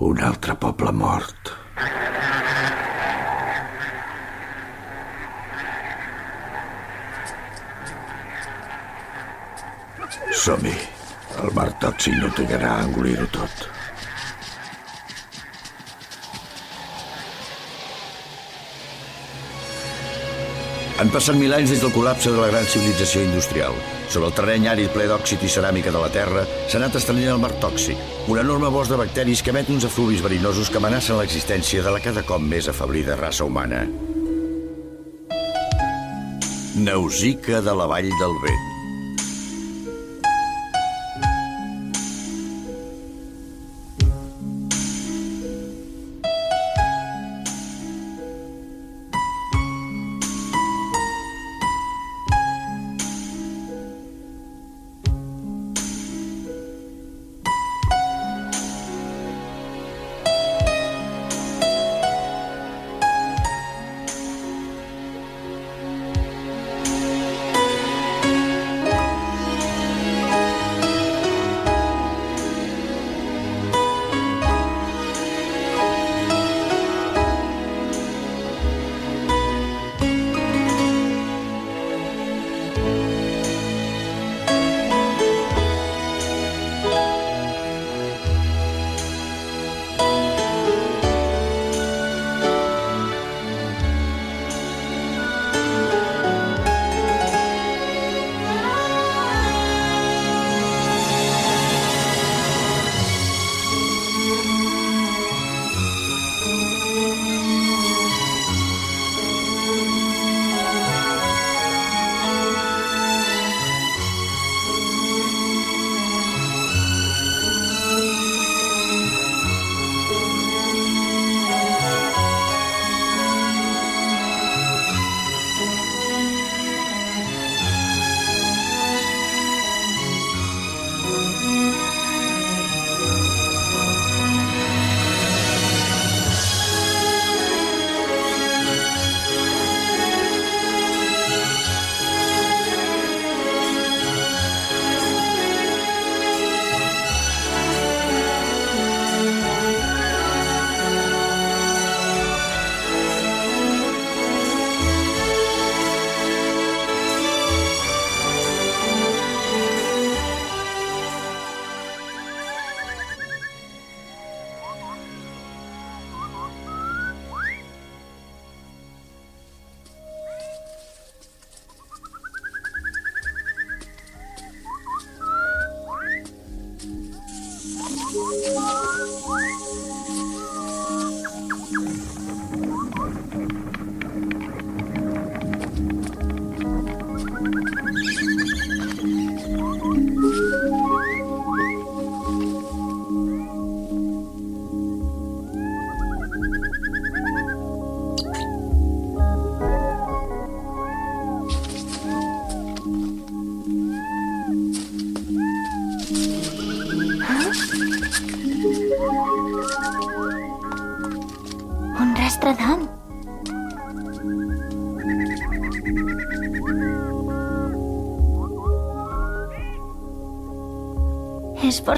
Un altre poble mort. Som-hi. El mar tòxic no trigarà a engolir-ho tot. Han passat mil anys des del col·lapse de la gran civilització industrial. Sobre el terreny àrid ple d'òxid i ceràmica de la Terra s'ha anat estrenent el mar tòxic, un enorme bosc de bacteris que emet uns efluvis verinosos que amenacen l'existència de la cada cop més afablida raça humana. Nausica de la Vall del Vent.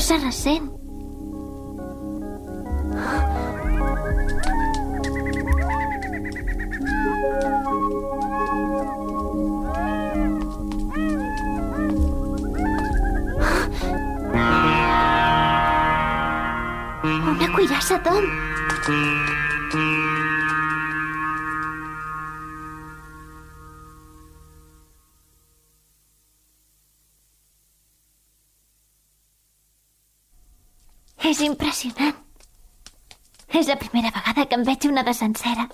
Força recent. De sencera.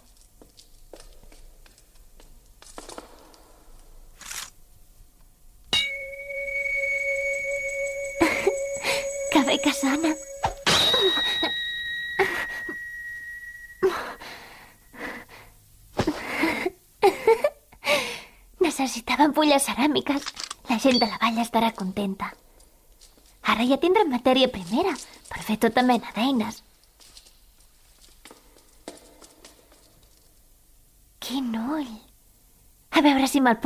Que bé que sona. Necessitava ampolles ceràmiques. La gent de la vall estarà contenta. Ara ja tindrem matèria primera per fer tota mena d'eines. Quin ull! A veure si me'l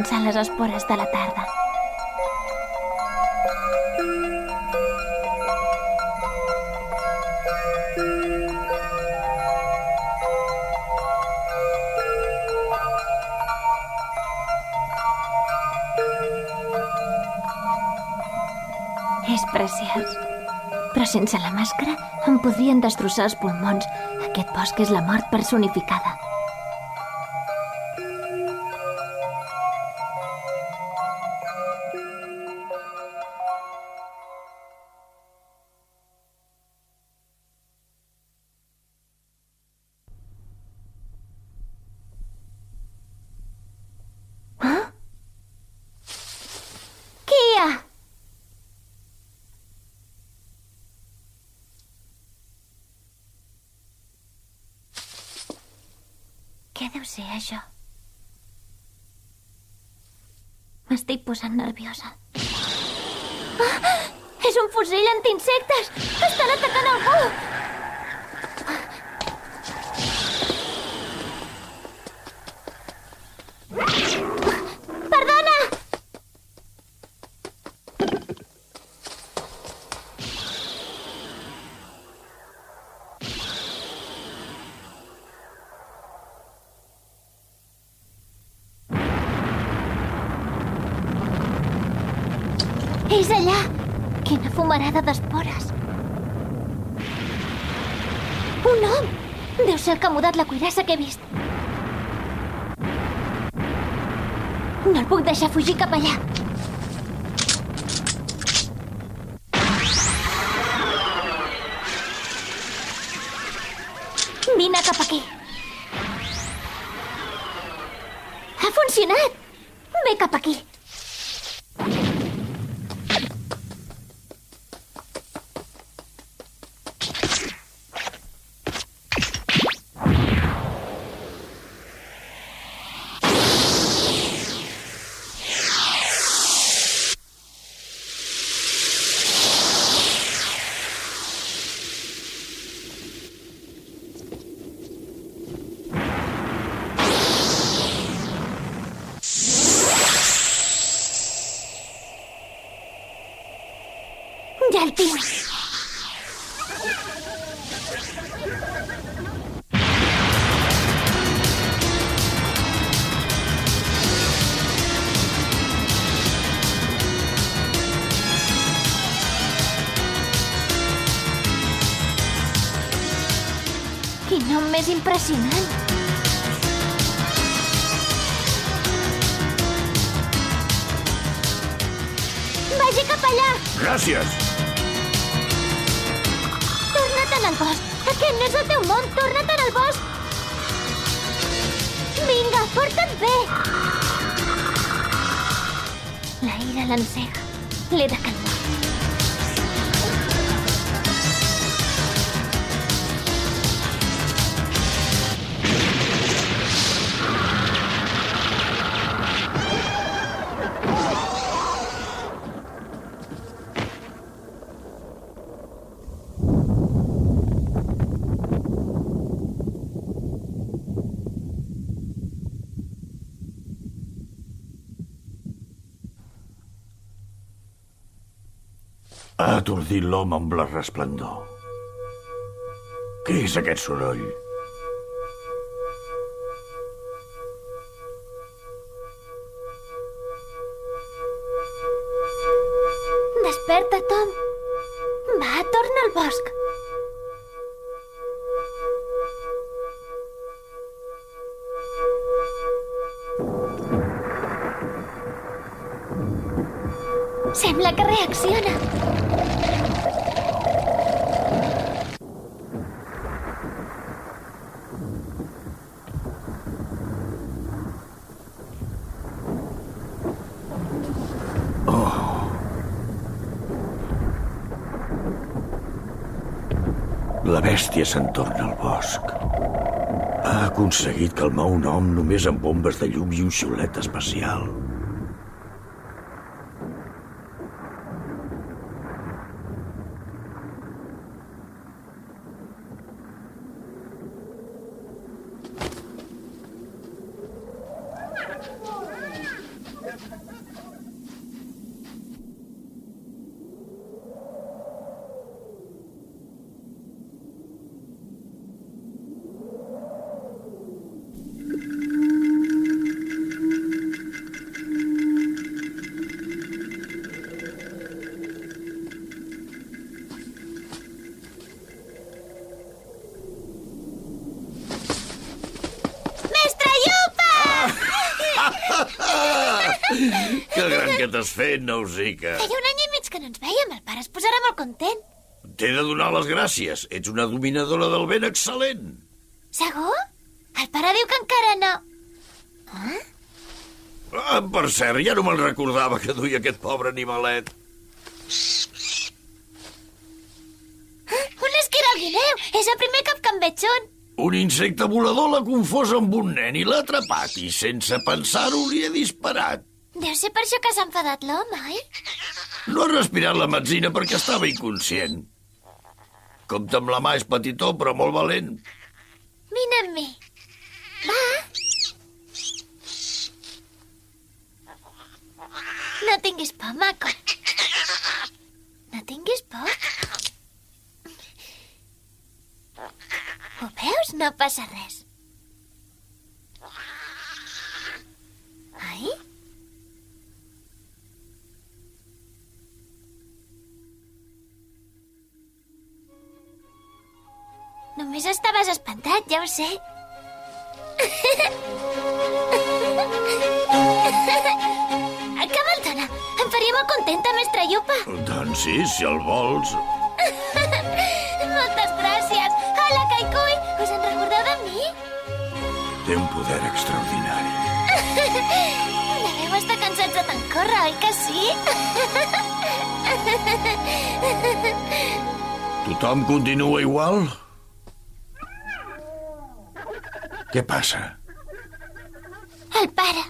llançar les espores de la tarda. És preciós. Però sense la màscara em podrien destrossar els pulmons. Aquest bosc és la mort personificada. Posant nerviosa. Ah! És un fusell antiinsectes! Estan atacant algú! Perdona! És allà! Fumarada d'espores! Un hom! Deu ser el que ha mudat la cuirassa que he vist. No el puc deixar fugir cap allà. Atordit l'home amb la resplendor. Què és aquest soroll? Bèstia se'n torna al bosc. Ha aconseguit calmar un home només amb bombes de llum i un xiulet especial. Mestre Llupa! Que gran que t'has fet, Nausica. Feia un any i mig que no ens veiem. El pare es posarà molt content. T'he de donar les gràcies. Ets una dominadora del vent excel·lent. Segur? El pare diu que encara no. Ah, per cert, ja no me'n recordava que duia aquest pobre animalet. Un esquirol guineu! És el primer cop que en veig un. Un insecte volador l'ha confós amb un nen i l'ha atrapat i sense pensar-ho li he disparat. Ser per això que s'ha enfadat l'home, oi? No ha respirat la metzina perquè estava inconscient. Compte amb la mà, és petitó, però molt valent. Vine amb mi. Va. No tinguis por, maco. No tinguis por. Ho veus? No passa res. Només estaves espantat, ja ho sé. Que me'l dona? Em faria molt contenta, mestre Llupa. Doncs sí, si el vols. Moltes gràcies. Hola, Kaikui. Us en recordeu de mi? Té un poder extraordinari. Deveu estar cansats de tant córrer, oi que sí? Tothom continua igual? Què passa? El pare.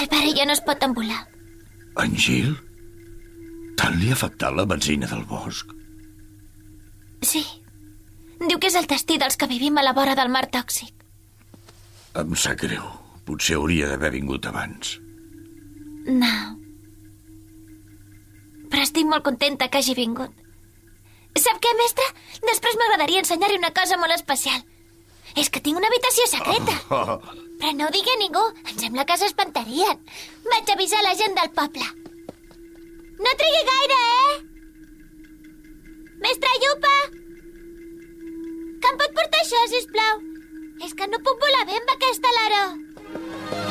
El pare ja no es pot envolar. En Gil? Tant li ha afectat la benzina del bosc? Sí. Diu que és el destí dels que vivim a la vora del mar tòxic. Em sap greu. Potser hauria d'haver vingut abans. No. Però estic molt contenta que hagi vingut. Sap què, mestre? Després m'agradaria ensenyar-li una cosa molt especial. És que tinc una habitació secreta. Oh, Però no ho digui a ningú. Em sembla que s'espantarien. Vaig avisar la gent del poble. No trigui gaire, eh? Mestre Llupa! Que em pot portar això, sisplau? És que no puc volar bé amb aquesta alaró.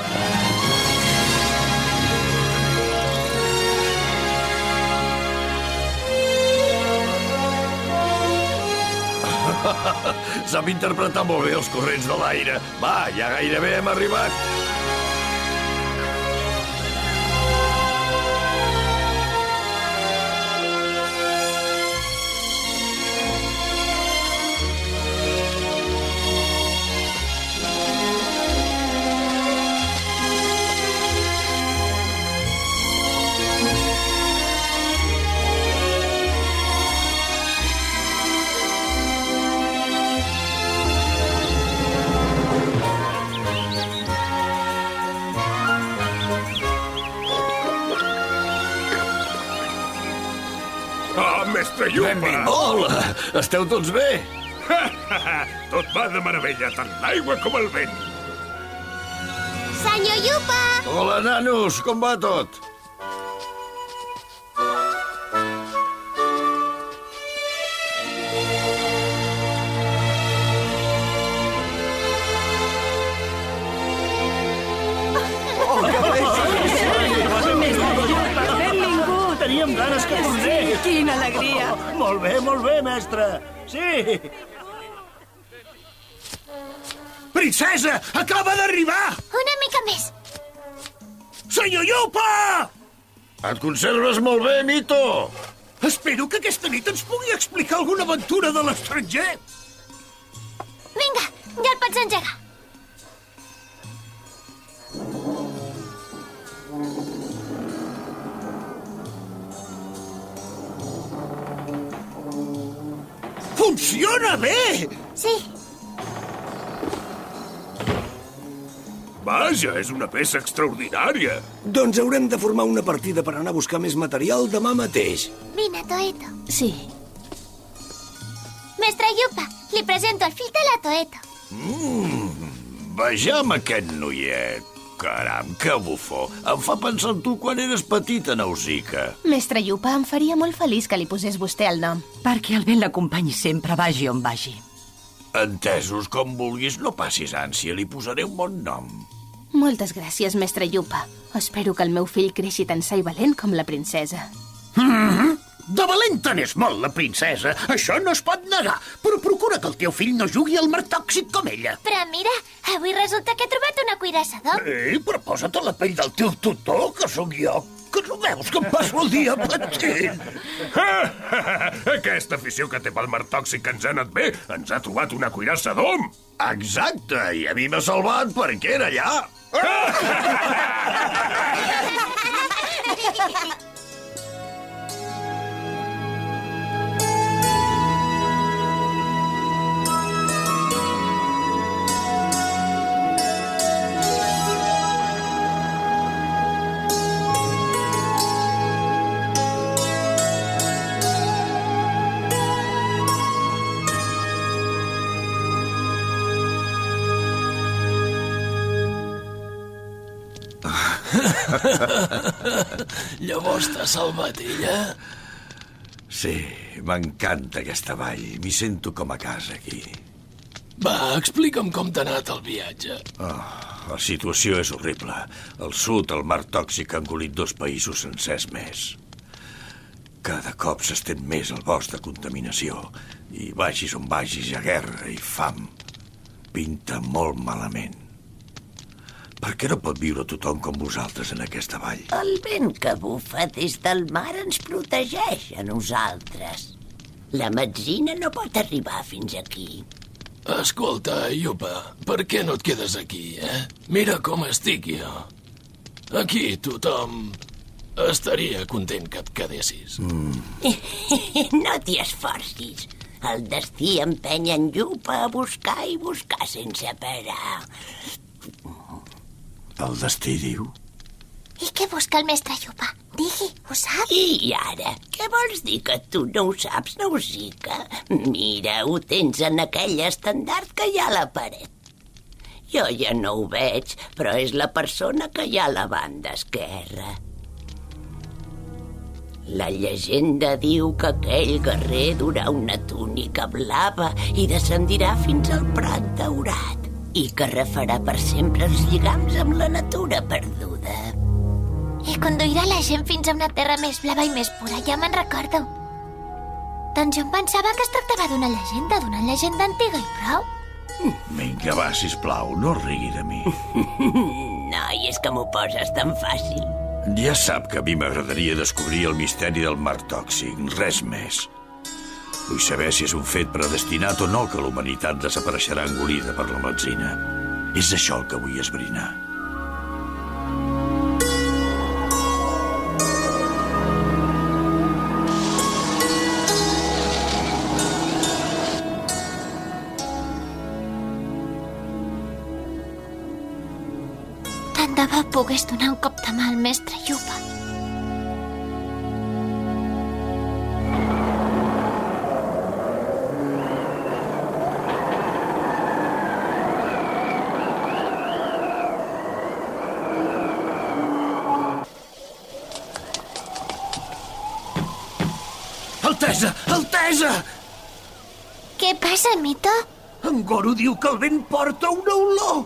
Sap interpretar molt bé els corrents de l'aire. Va, ja gairebé hem arribat. Oh, mestre Llupa! Benvingut! Hola! Esteu tots bé? Tot va de meravella, tant l'aigua com el vent. Senyor Llupa! Hola, nanos! Com va tot? Benvingut! Teníem ganes que tornés. Quina alegria! Molt bé, molt bé, mestre. Sí. Princesa, acaba d'arribar! Una mica més. Senyor Llupa! Et conserves molt bé, Mito? Espero que aquesta nit ens pugui explicar alguna aventura de l'estranger. Ja el pots engegar. Funciona bé! Sí, Vaja, és una peça extraordinària. Doncs haurem de formar una partida per anar a buscar més material demà mateix. vine, Toeto. Sí. Mestre Yupa, li presento el fill de la Toeto. Vejam aquest noiet. Caram, que bufó. Em fa pensar en tu quan eres petita, Nausica. Mestre Yupa, em faria molt feliç que li posés vostè el nom. Perquè el vent l'acompanyi sempre, vagi on vagi. Entesos com vulguis, no passis ànsia, li posaré un bon nom. Moltes gràcies, mestre Yupa. Espero que el meu fill creixi tan sa i valent com la princesa. De valenta n'és molt, la princesa. Això no es pot negar. Però procura que el teu fill no jugui al mar tòxic com ella. Però mira, avui resulta que he trobat una cuirassador. Ei, però posa't a la pell del teu tutor, que sóc jo. Que no veus que em passo el dia patint? Aquesta afició que té pel mar tòxic que ens ha anat bé ens ha trobat una cuirassa d'om. Exacte, i a mi m'ha salvat perquè era allà. Llavors t'ha salvat ella? Sí, m'encanta aquesta vall. M'hi sento com a casa aquí. Va, explica'm com t'ha anat el viatge. La situació és horrible. Al sud, el mar tòxic ha engolit dos països sencers més. Cada cop s'estén més el bosc de contaminació. I vagis on vagis, hi ha guerra i fam. Pinta molt malament. Per què no pot viure tothom com vosaltres en aquesta vall? El vent que bufa des del mar ens protegeix a nosaltres. La metzina no pot arribar fins aquí. Escolta, Yupa, per què no et quedes aquí, eh? Mira com estic jo. Aquí tothom estaria content que et quedessis. No t'hi esforcis. El destí empenya en Llupa a buscar i buscar sense parar. El destí diu... I què busca el mestre Yupa? Digui, ho sap? I ara, què vols dir que tu no ho saps, Nausica? Mira, ho tens en aquell estendard que hi ha a la paret. Jo ja no ho veig, però és la persona que hi ha a la banda esquerra. La llegenda diu que aquell guerrer durà una túnica blava i descendirà fins al prat daurat i que refarà per sempre els lligams amb la natura perduda. I conduirà la gent fins a una terra més blava i més pura, ja me'n recordo. Doncs jo em pensava que es tractava d'una llegenda, d'una llegenda antiga i prou. Vinga, va, sisplau, no rigui de mi. Noi, és que m'ho poses tan fàcil. Ja sap que a mi m'agradaria descobrir el misteri del mar tòxic, res més. Vull saber si és un fet predestinat o no que la humanitat desapareixerà engolida per la metzina. És això el que vull esbrinar. Tant de bo pogués donar un cop de mà al mestre Yupa. Altesa! Altesa! Què passa, Mito? En Goro diu que el vent porta una olor.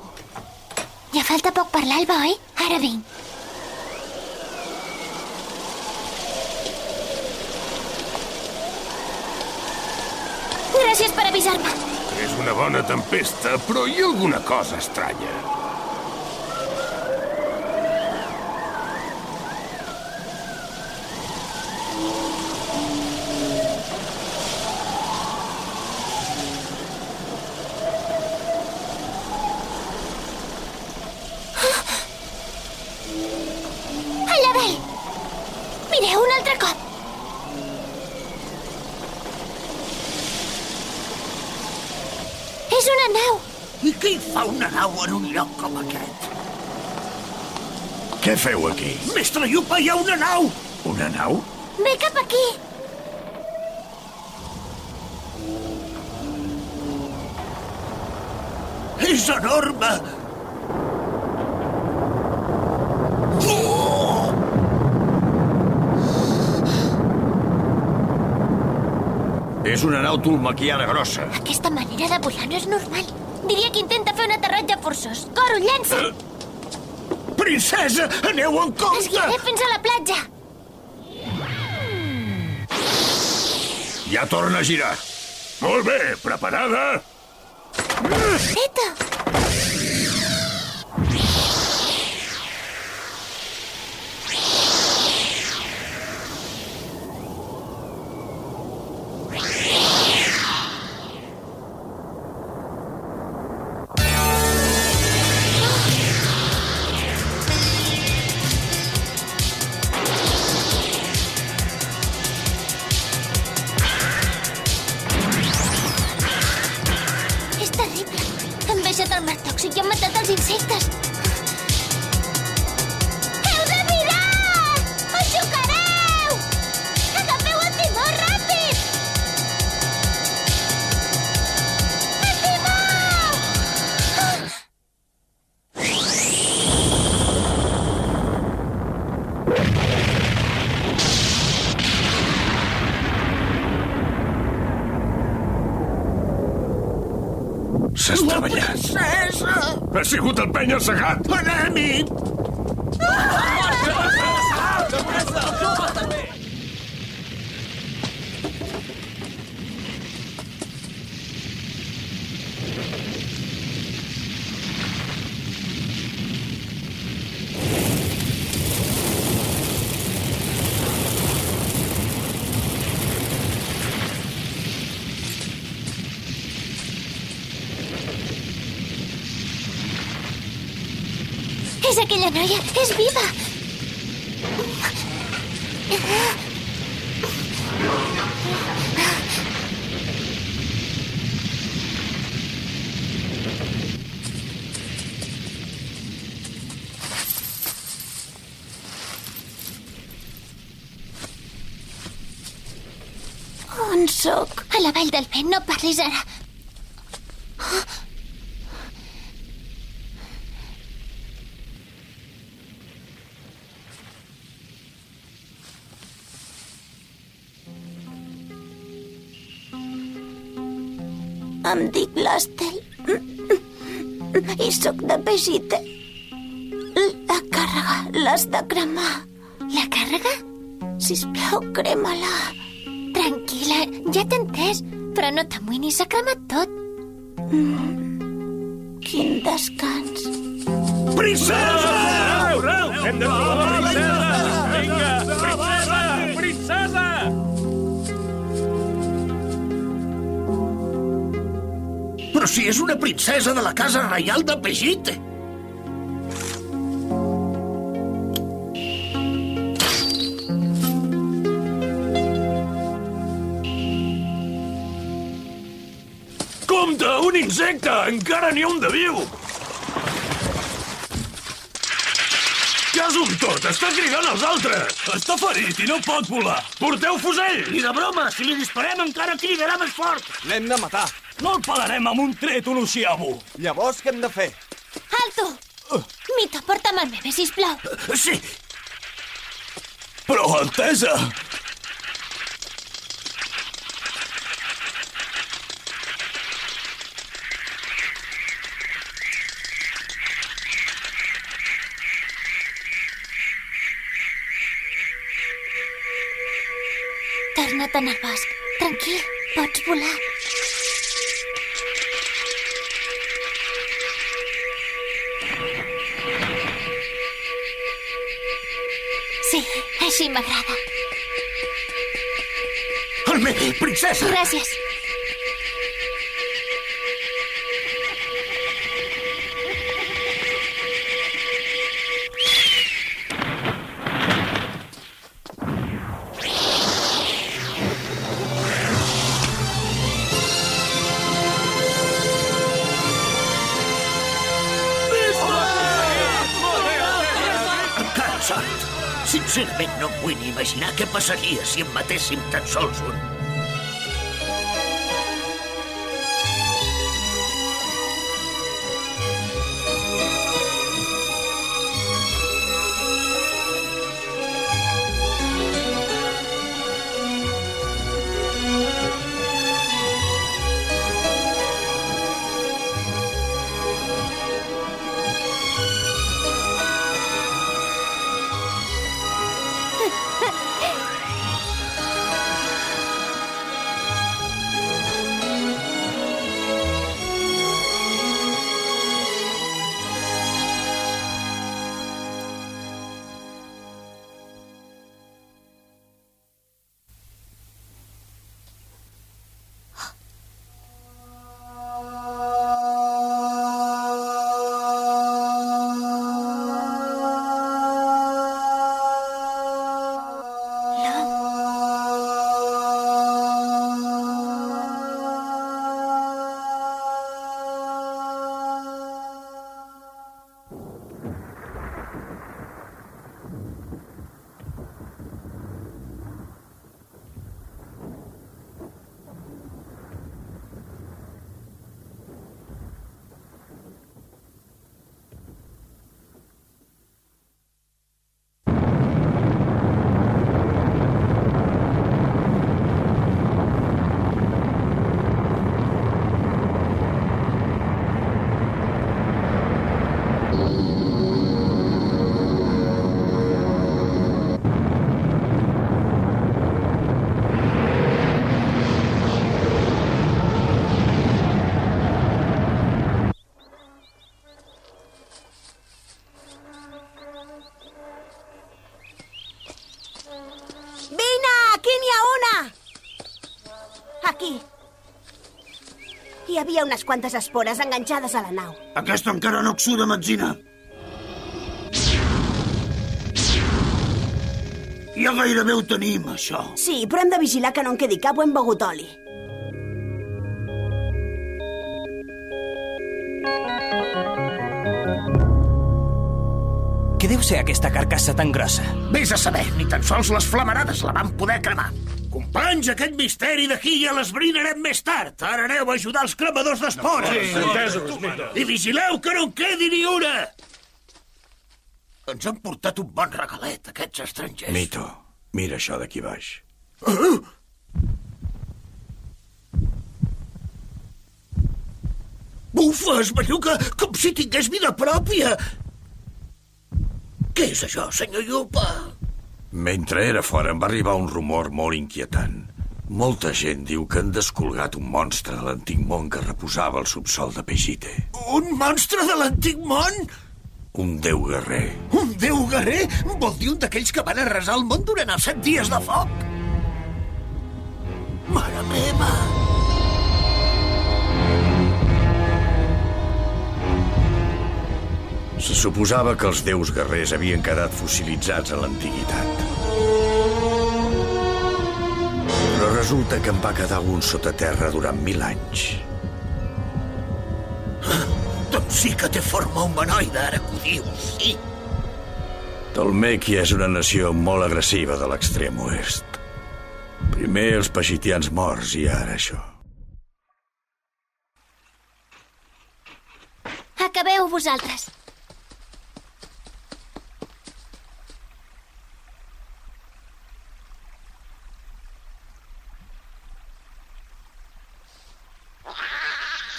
Ja falta poc per l'alba, oi? Ara vinc. Gràcies per avisar-me. És una bona tempesta, però hi ha alguna cosa estranya. altre cop! És una nau! I què hi fa una nau en un lloc com aquest? Què feu aquí? Mestre Yupa, hi ha una nau! Una nau? Ve cap aquí! És enorme! És una nau tolmaquiana grossa. Aquesta manera de volar no és normal. Diria que intenta fer un aterratge forçós. Coro, llença! Princesa, aneu en compte! guiaré fins a la platja. Ja torna a girar. Molt bé, preparada? Neta! Sigut el penya segat! Anem-hi! És viva! On sóc? A la vall del vent, no parlis ara. Pegite. La càrrega l'has de cremar. La càrrega? Sisplau, crema-la. Tranquil·la, ja t'he entès. Però no t'amoïnis, s'ha cremat tot. Mm. Quin descans. Princesa! Hem de trobar la princesa! Vinga! Princesa! Princesa! Però si és una princesa de la casa reial de Pegite! Insecte! Encara n'hi ha un de viu! Què és un tot? Està cridant els altres! Està ferit i no pot volar! Porteu fusell! Ni de broma, si li disparem encara cridarà més fort! L'hem de matar. No el pelarem amb un tret, un ociamo! Llavors, què hem de fer? Alto! Mita, porta'm el bebè, sisplau. Sí, Però, Altesa! Torna't al bosc. Tranquil, pots volar. Sí, així m'agrada. el meu, princesa! Gràcies. Què passaria si en matéssim tan sols un. Hi havia unes quantes espores enganxades a la nau. Aquesta encara no exuda metzina. Ja gairebé ho tenim, això. Sí, però hem de vigilar que no en quedi cap o hem begut oli. Què deu ser aquesta carcassa tan grossa? Vés a saber, ni tan sols les flamarades la van poder cremar. Companys, aquest misteri d'aquí ja l'esbrinarem més tard. Ara aneu a ajudar els cremadors d'espores. Sí, entesos, Mito. I vigileu que no en quedi ni una! Ens han portat un bon regalet, aquests estrangers. Mito, mira això d'aquí baix. Ah! Bufes, belluga, com si tingués vida pròpia. Què és això, senyor Yupa? Mentre era fora em va arribar un rumor molt inquietant. Molta gent diu que han descolgat un monstre de l'antic món que reposava al subsol de Pegite. Un monstre de l'antic món? Un déu guerrer. Un déu guerrer? Vol dir un d'aquells que van arrasar el món durant els set dies de foc? Mare meva! Se suposava que els déus guerrers havien quedat fossilitzats a l'antiguitat. Però resulta que en va quedar un sota terra durant mil anys. Doncs sí que té forma humanoide, ara que ho dius, sí. Tolmèquia és una nació molt agressiva de l'extrem oest. Primer els pagitians morts i ara això. Acabeu vosaltres.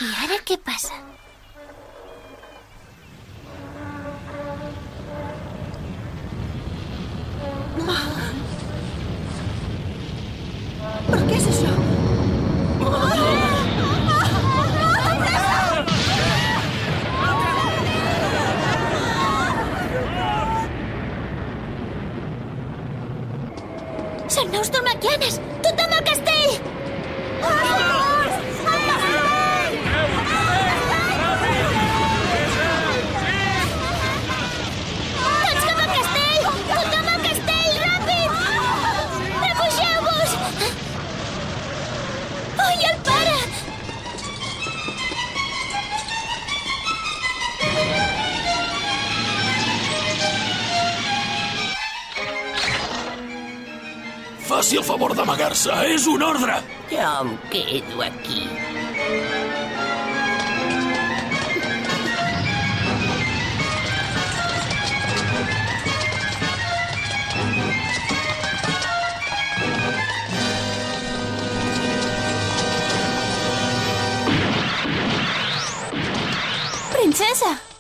I ara què passa? Per què és això? Són naus tolmaquianes! Tothom al castell! Faci el favor d'amagar-se. És un ordre. Jo em quedo aquí. Princesa!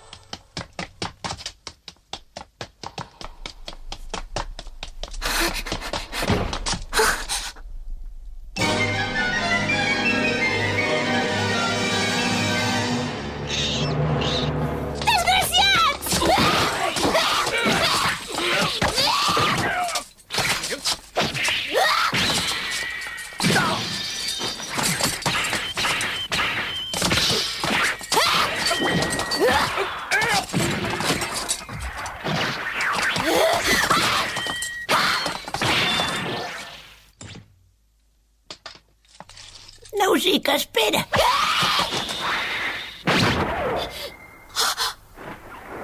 Nausica, espera.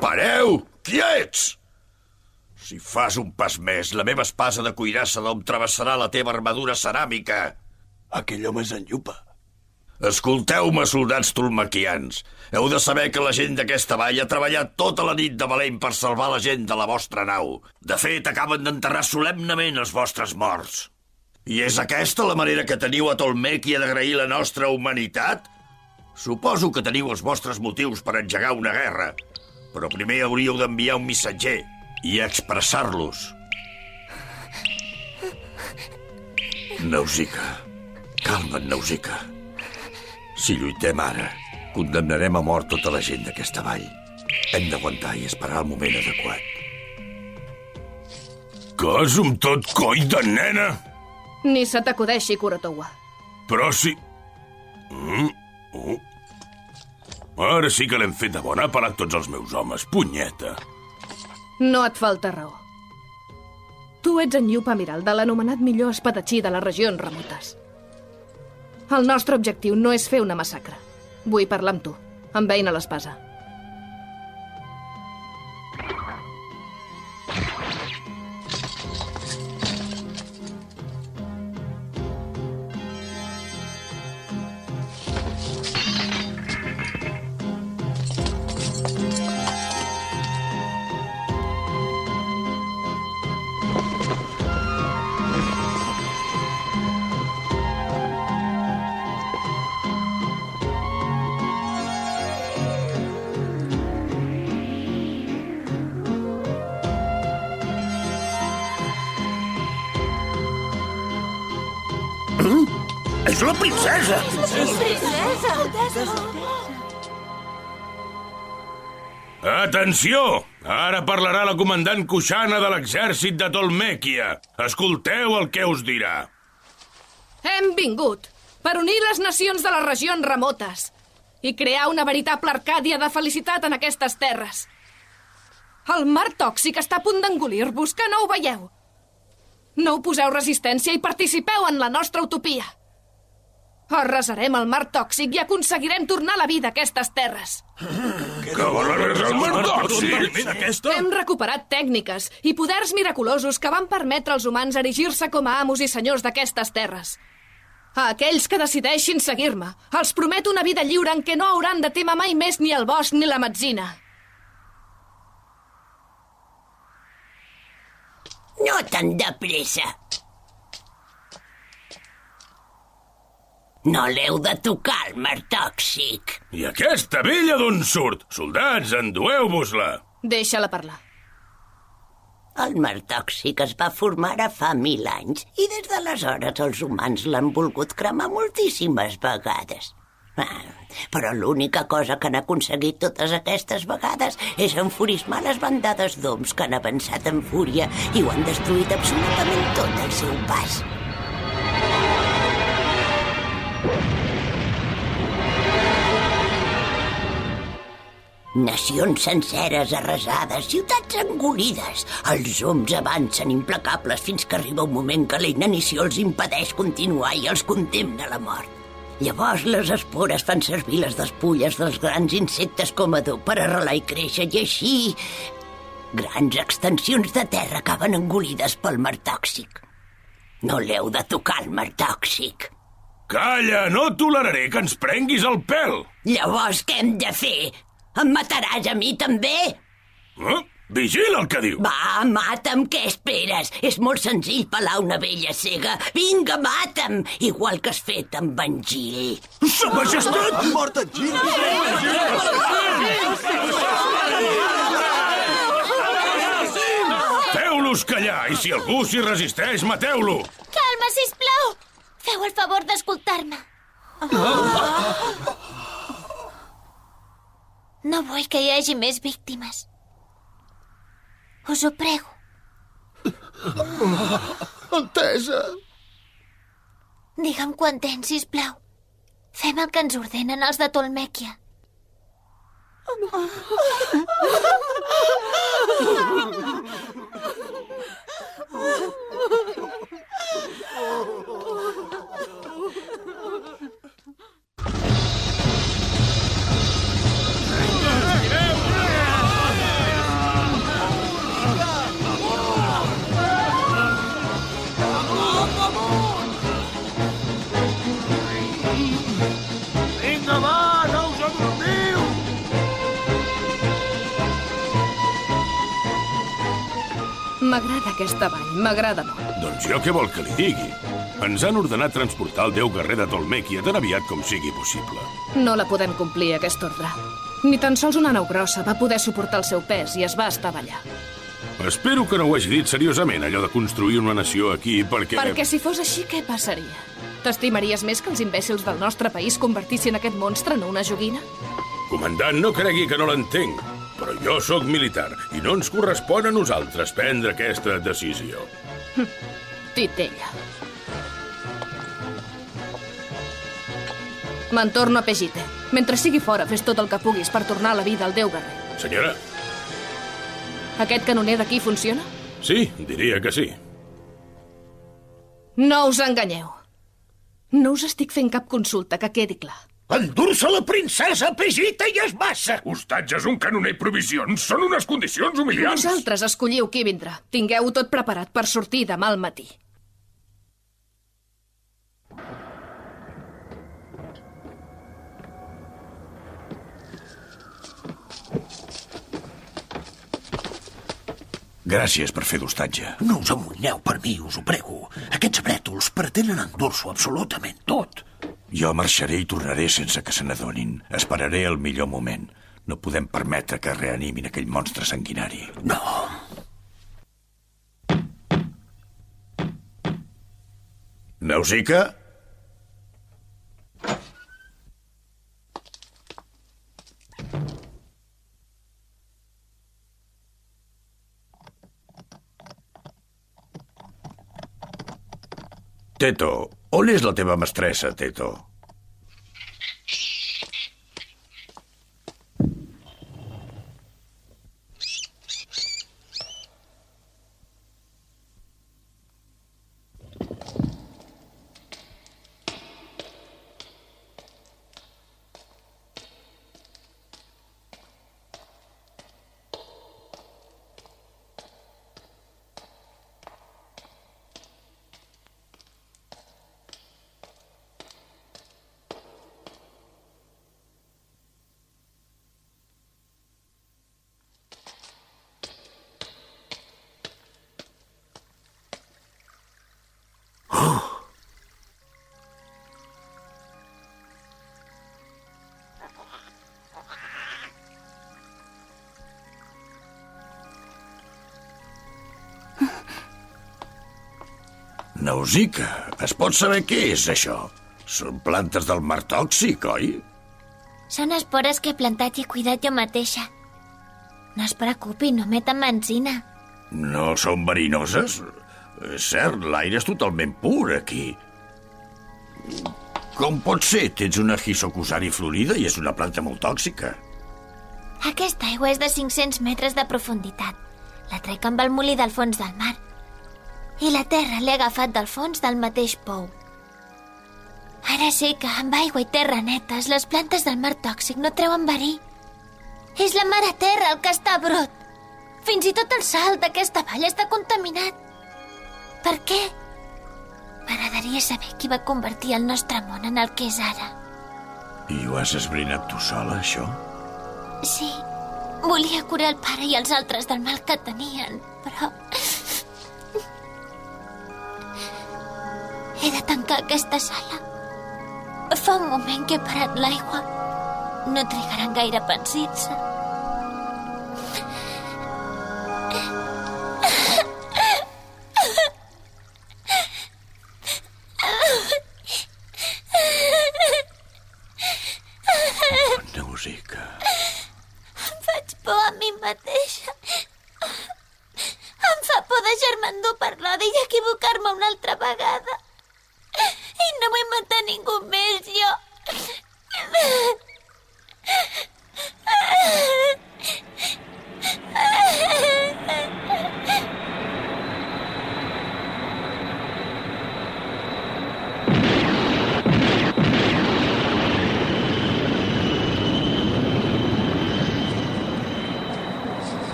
Pareu! Quiets! Si fas un pas més, la meva espasa de cuirassa d'om travessarà la teva armadura ceràmica. Aquell home és en Llupa. Escolteu-me, soldats tolmaquians. Heu de saber que la gent d'aquesta vall ha treballat tota la nit de valent per salvar la gent de la vostra nau. De fet, acaben d'enterrar solemnament els vostres morts. I és aquesta la manera que teniu a Tolmequia d'agrair la nostra humanitat? Suposo que teniu els vostres motius per engegar una guerra, però primer hauríeu d'enviar un missatger i expressar-los. Nausica. Calma't, Nausica. Si lluitem ara, condemnarem a mort tota la gent d'aquesta vall. Hem d'aguantar i esperar el moment adequat. Cas amb tot coi de nena? Ni se t'acudeixi, Kurotowa. Però si... Mm, oh. Ara sí que l'hem fet de bona, ha parat tots els meus homes, punyeta. No et falta raó. Tu ets en Yupa Miral, de l'anomenat millor espadatxí de les regions remotes. El nostre objectiu no és fer una massacre. Vull parlar amb tu. Enveina l'espasa. Atenció! Ara parlarà la comandant Kushana de l'exèrcit de Tolmèquia. Escolteu el que us dirà. Hem vingut per unir les nacions de les regions remotes i crear una veritable arcàdia de felicitat en aquestes terres. El mar tòxic està a punt d'engolir-vos, que no ho veieu? No oposeu resistència i participeu en la nostra utopia. Arrasarem el mar tòxic i aconseguirem tornar la vida a aquestes terres. Que vol arrasar el mar tòxic? Aquesta? Hem recuperat tècniques i poders miraculosos que van permetre als humans erigir-se com a amos i senyors d'aquestes terres. A aquells que decideixin seguir-me, els prometo una vida lliure en què no hauran de témer mai més ni el bosc ni la metzina. No tan de pressa. No l'heu de tocar, el mar tòxic. I aquesta vella d'on surt? Soldats, endueu-vos-la. Deixa-la parlar. El mar tòxic es va formar ara fa mil anys i des d'aleshores els humans l'han volgut cremar moltíssimes vegades. Ah, però l'única cosa que han aconseguit totes aquestes vegades és enfurismar les bandades d'oms que han avançat en fúria i ho han destruït absolutament tot al seu pas. Nacions senceres arrasades, ciutats engolides. Els oms avancen implacables fins que arriba un moment que la inanició els impedeix continuar i els condemna a la mort. Llavors les espores fan servir les despulles dels grans insectes com adob per arrelar i créixer i així... Grans extensions de terra acaben engolides pel mar tòxic. No l'heu de tocar, el mar tòxic. Calla, no toleraré que ens prenguis el pèl. Llavors, què hem de fer? Em mataràs a mi també? Eh? Vigila el que diu. Va, mata'm, què esperes? És molt senzill pelar una vella cega. Vinga, mata'm, igual que has fet amb en Gil. Sa majestat! Mort en Gil! Feu-los callar i si algú s'hi resisteix, mateu-lo. Calma, sisplau! Feu el favor d'escoltar-me. No vull que hi hagi més víctimes. Us ho prego. Altesa! Digue'm quan tens, sisplau. Fem el que ens ordenen els de Tolmèquia. Vinga, M'agrada aquesta vall, m'agrada molt. Doncs jo què vol que li digui? Ens han ordenat transportar el déu guerrer de Tolmèquia tan aviat com sigui possible. No la podem complir, aquesta ordre. Ni tan sols una nau grossa va poder suportar el seu pes i es va estavellar. Espero que no ho hagi dit seriosament, allò de construir una nació aquí, perquè... Perquè si fos així, què passaria? T'estimaries més que els imbècils del nostre país convertissin aquest monstre en una joguina? Comandant, no cregui que no l'entenc, però jo sóc militar i no ens correspon a nosaltres prendre aquesta decisió. Titella. Me'n torno a Pegite. Mentre sigui fora, fes tot el que puguis per tornar a la vida al Déu Guerrer. Senyora, Aquest canoner d'aquí funciona? sí, diria que sí. No us enganyeu. No us estic fent cap consulta, que quedi clar. Endur-se la princesa Pegita i es massa! Hostatges, un canoner i provisions són unes condicions humiliants. Vosaltres escolliu qui vindrà. Tingueu tot preparat per sortir demà al matí. Gràcies per fer d'hostatge. No us amoïneu per mi, us ho prego. Aquests brètols pretenen endur-s'ho absolutament tot. Jo marxaré i tornaré sense que se n'adonin. Esperaré el millor moment. No podem permetre que reanimin aquell monstre sanguinari. No. Nausica? Teto, on és la teva mestressa, Teto? Nausica, es pot saber què és això? Són plantes del mar tòxic, oi? Són espores que he plantat i cuidat jo mateixa. No es preocupi, no meten benzina. No són verinoses? És cert, l'aire és totalment pur aquí. Com pot ser? Tens una Hisocusari florida i és una planta molt tòxica. Aquesta aigua és de 500 metres de profunditat. La trec amb el molí del fons del mar. I la terra l'he agafat del fons del mateix pou. Ara sé que amb aigua i terra netes les plantes del mar tòxic no treuen verí. És la mare terra el que està brot. Fins i tot el salt d'aquesta vall està contaminat. Per què? M'agradaria saber qui va convertir el nostre món en el que és ara. I ho has esbrinat tu sola, això? Sí, volia curar el pare i els altres del mal que tenien, però... He de tancar aquesta sala. Fa un moment que he parat l'aigua. No trigaran gaire a pensir-se.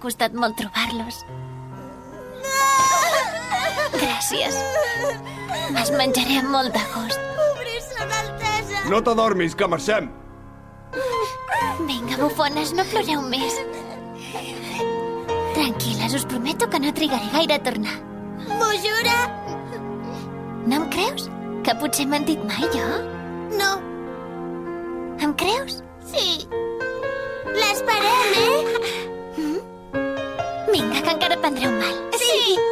Costat molt trobar-los. Gràcies. Me'ls menjaré amb molt de gust. Pobríssima Altesa! No t'adormis, que marxem. Vinga, bufones, no ploreu més. Tranquil·les, us prometo que no trigaré gaire a tornar. M'ho jura? No em creus? Que potser m'han dit mai, jo? No. Em creus? Sí. L'esperem, eh? Vinga, que encara prendreu mal. Sí. Eh?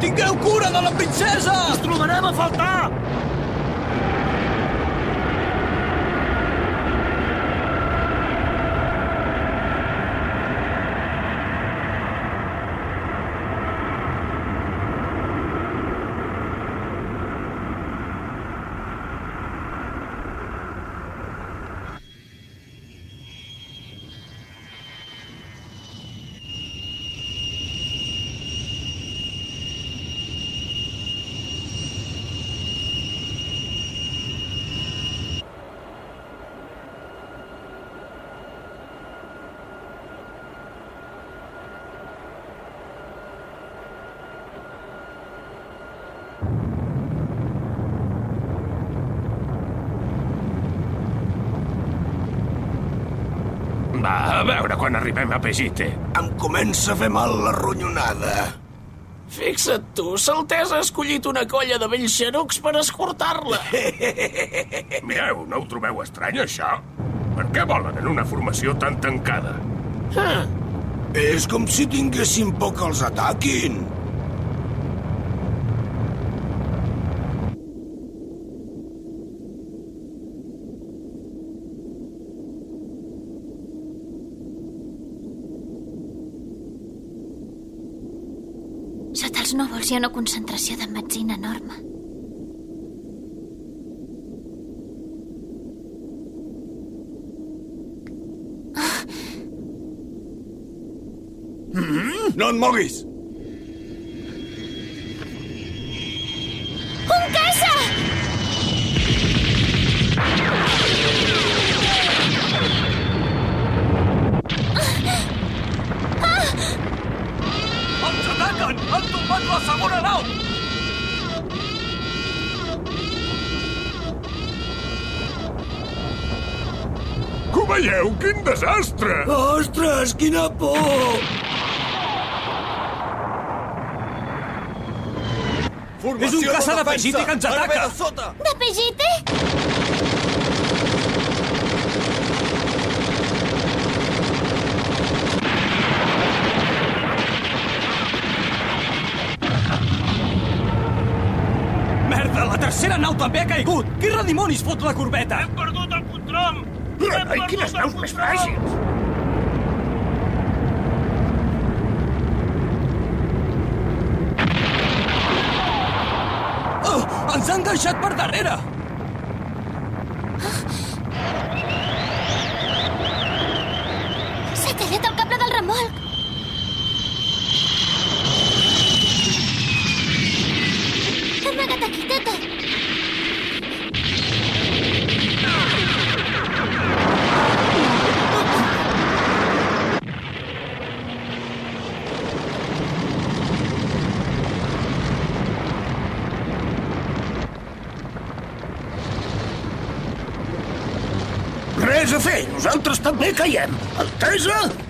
Tingueu cura de la princesa! Ens trobarem a faltar! Va, a veure quan arribem a Pegite. Em comença a fer mal la ronyonada. Fixa't tu, Saltesa ha escollit una colla de vells xerucs per escortar-la. Mireu, no ho trobeu estrany, això? Per què volen en una formació tan tancada? Ah, És com si tinguessin por que els ataquin. Ha una concentració de metzina enorme. No et moguis! Quina por! És un caça de Pegite que ens ataca! sota! De Pegite? Merda, la tercera nau també ha caigut! Qui redimonis fot la corbeta? Hem perdut el control! Ai, quines veus més fràgils! Oh, ens han deixat per darrere! S'ha tallat el cable del remolc! Amaga't aquí, Teta! Res a fer, nosaltres també caiem. Altesa?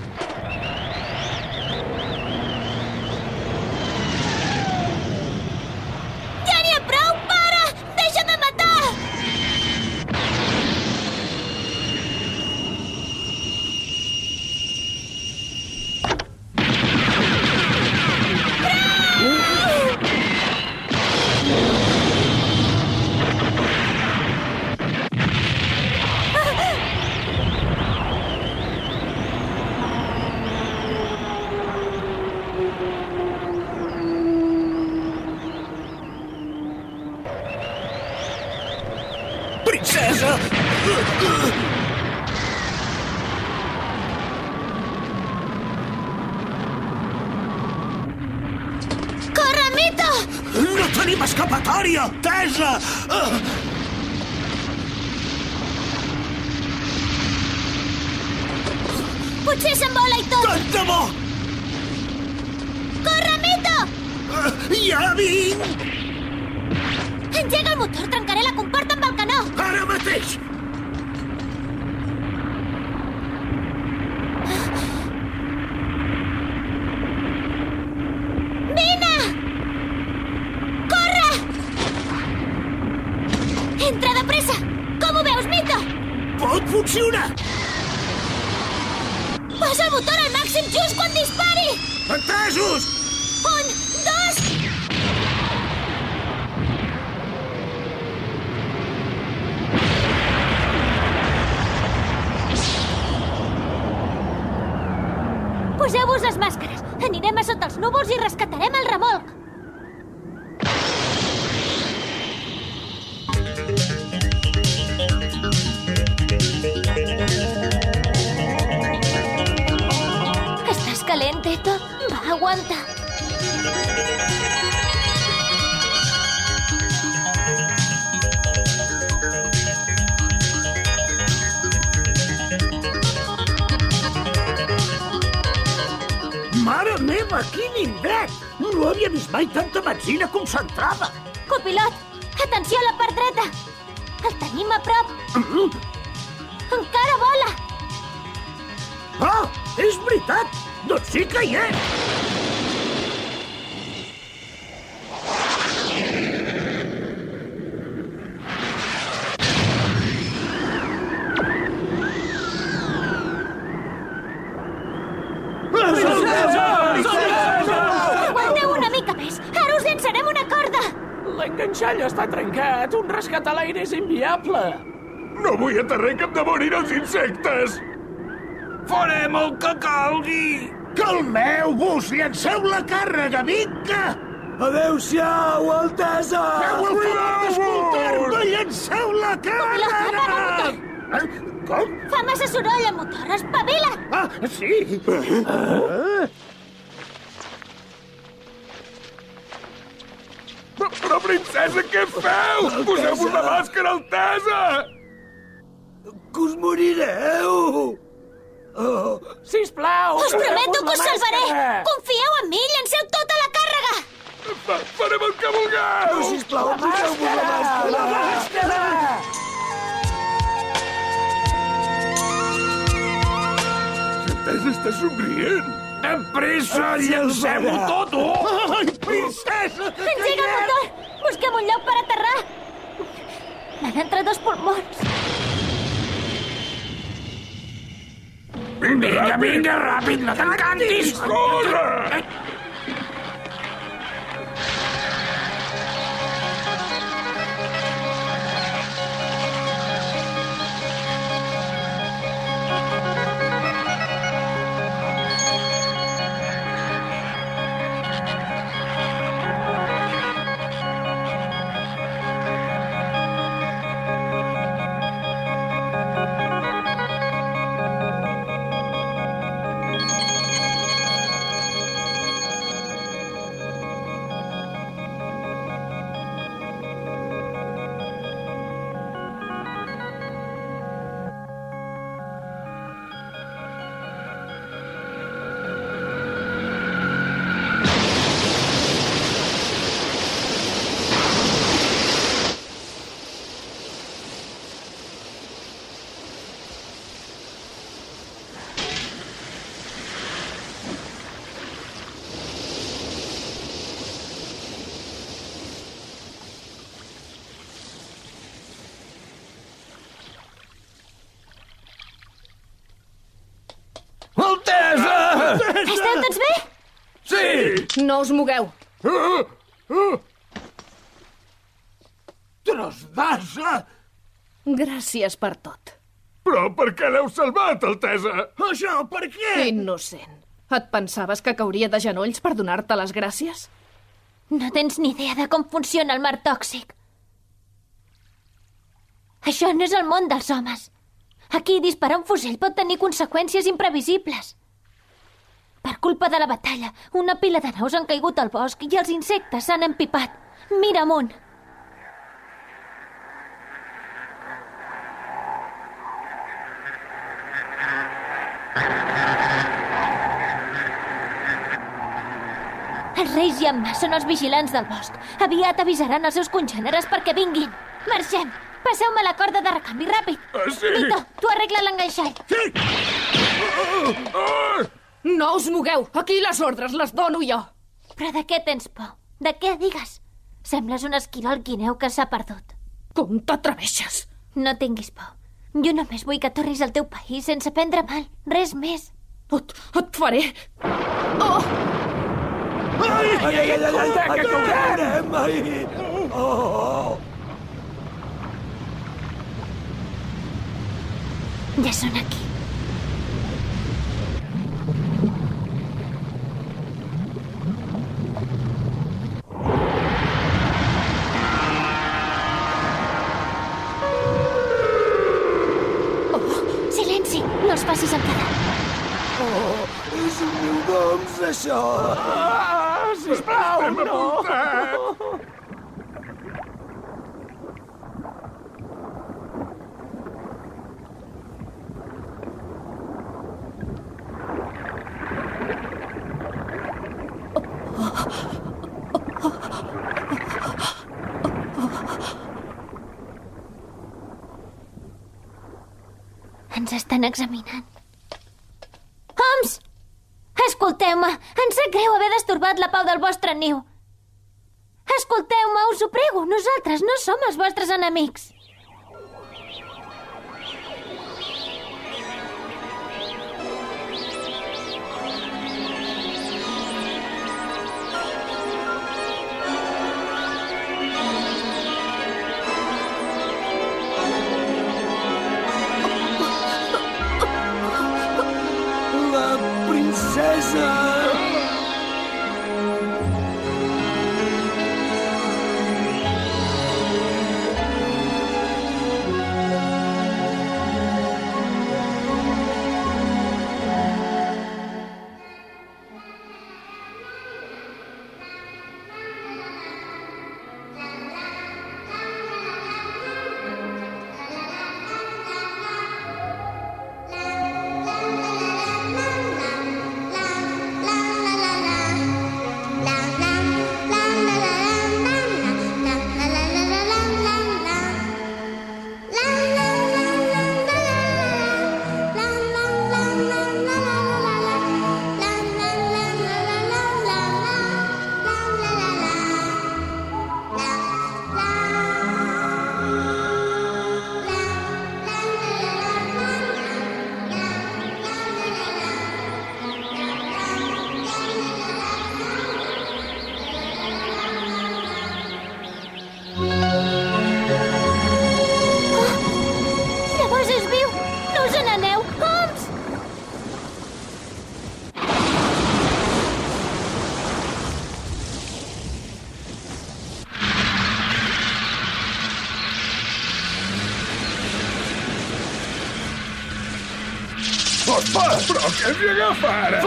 Morir els insectes! Farem el que calgui! Calmeu-vos! Llanceu la càrrega, vinga! Adéu-siau, Altesa! Feu el favor d'escoltar-me! Llanceu la càrrega! Eh? Com? Fa massa soroll el motor. Espavila't! Ah, sí? Ah. Però, però, princesa, què feu? Poseu-vos la màscara, Altesa! Que us morireu! Oh. Sisplau, Us prometo que us la salvaré! màscara. Confieu en mi! Llanceu tota la càrrega! Fa, farem el que vulgueu! No, sisplau, poseu-vos la màscara! La màscara! Altesa està somrient! De pressa, llancem-ho tot! Oh! Ai, princesa! que Engega el motor! Busquem un lloc per aterrar! M'han entre dos pulmons. Vinga, vinga, ràpid, no t'encantis! No us mogueu. Ah, ah. Tros d'asa! Gràcies per tot. Però per què l'heu salvat, Altesa? Això, per què? Innocent. Et pensaves que cauria de genolls per donar-te les gràcies? No tens ni idea de com funciona el mar tòxic. Això no és el món dels homes. Aquí disparar un fusell pot tenir conseqüències imprevisibles. Per culpa de la batalla, una pila de naus han caigut al bosc i els insectes s'han empipat. Mira amunt. Els reis i Emma són els vigilants del bosc. Aviat avisaran els seus congèneres perquè vinguin. Marxem. Passeu-me la corda de recanvi, ràpid. Ah, sí? Vito, tu arregla l'enganxall. No us mogueu! Aquí les ordres les dono jo! Però de què tens por? De què digues? Sembles un esquirol guineu que s'ha perdut. Com t'atreveixes? No tinguis por. Jo només vull que tornis al teu país sense prendre mal. Res més. Et, et faré... Oh! Ai, ai, ai, ai, ai, ai, ai, que caurem, ai! Oh! Ja són aquí. D'oms, això! Ah, sisplau, no! apuntats! Ens estan examinant. Homs! Escolteu-me! Ens sap greu haver destorbat la pau del vostre niu. Escolteu-me, us ho prego. Nosaltres no som els vostres enemics.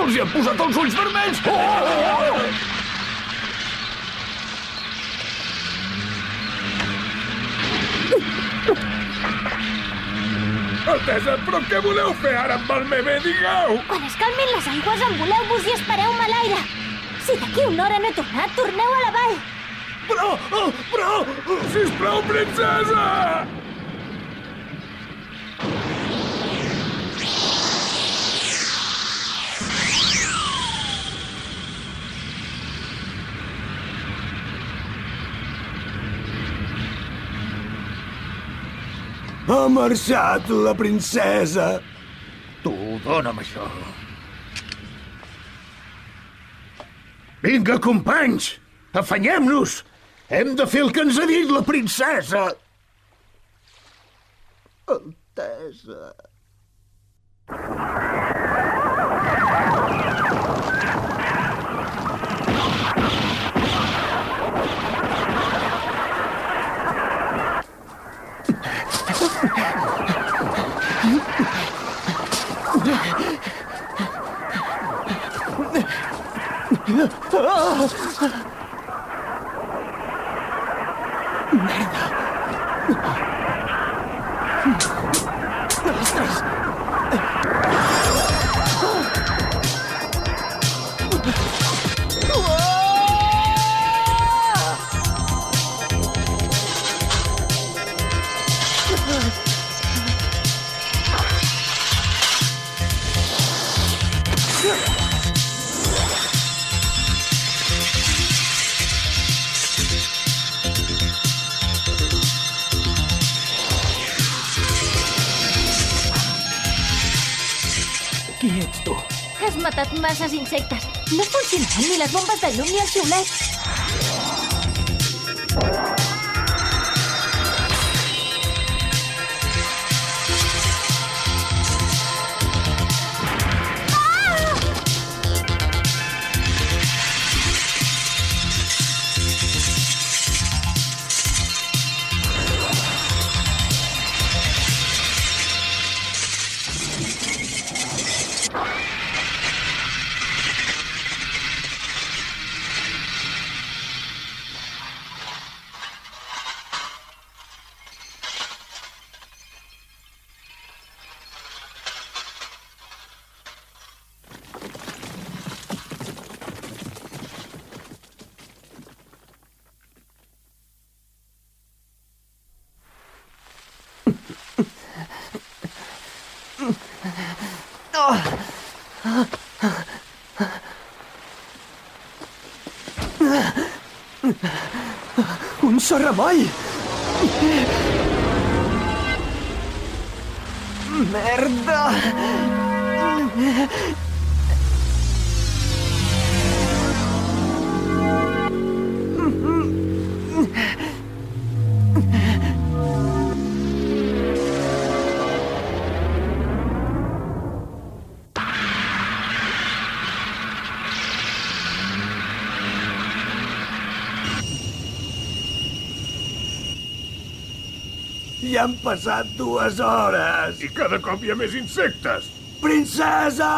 Se'ls hi han posat els ulls vermells! Oh, oh, oh! Altesa, però què voleu fer ara amb el bebè, digueu? Quan es calmin les aigües, envoleu-vos i espereu-me a l'aire. Si d'aquí una hora no he tornat, torneu a la vall. Però, oh, però... Sisplau, princesa! Marxat la princesa! Tu, dona'm això. Vinga, companys, afanyem-nos. Hem de fer el que ens ha dit la princesa. Altesa... ni les bombes de para mai! Ja han passat dues hores. I cada cop hi ha més insectes. Princesa!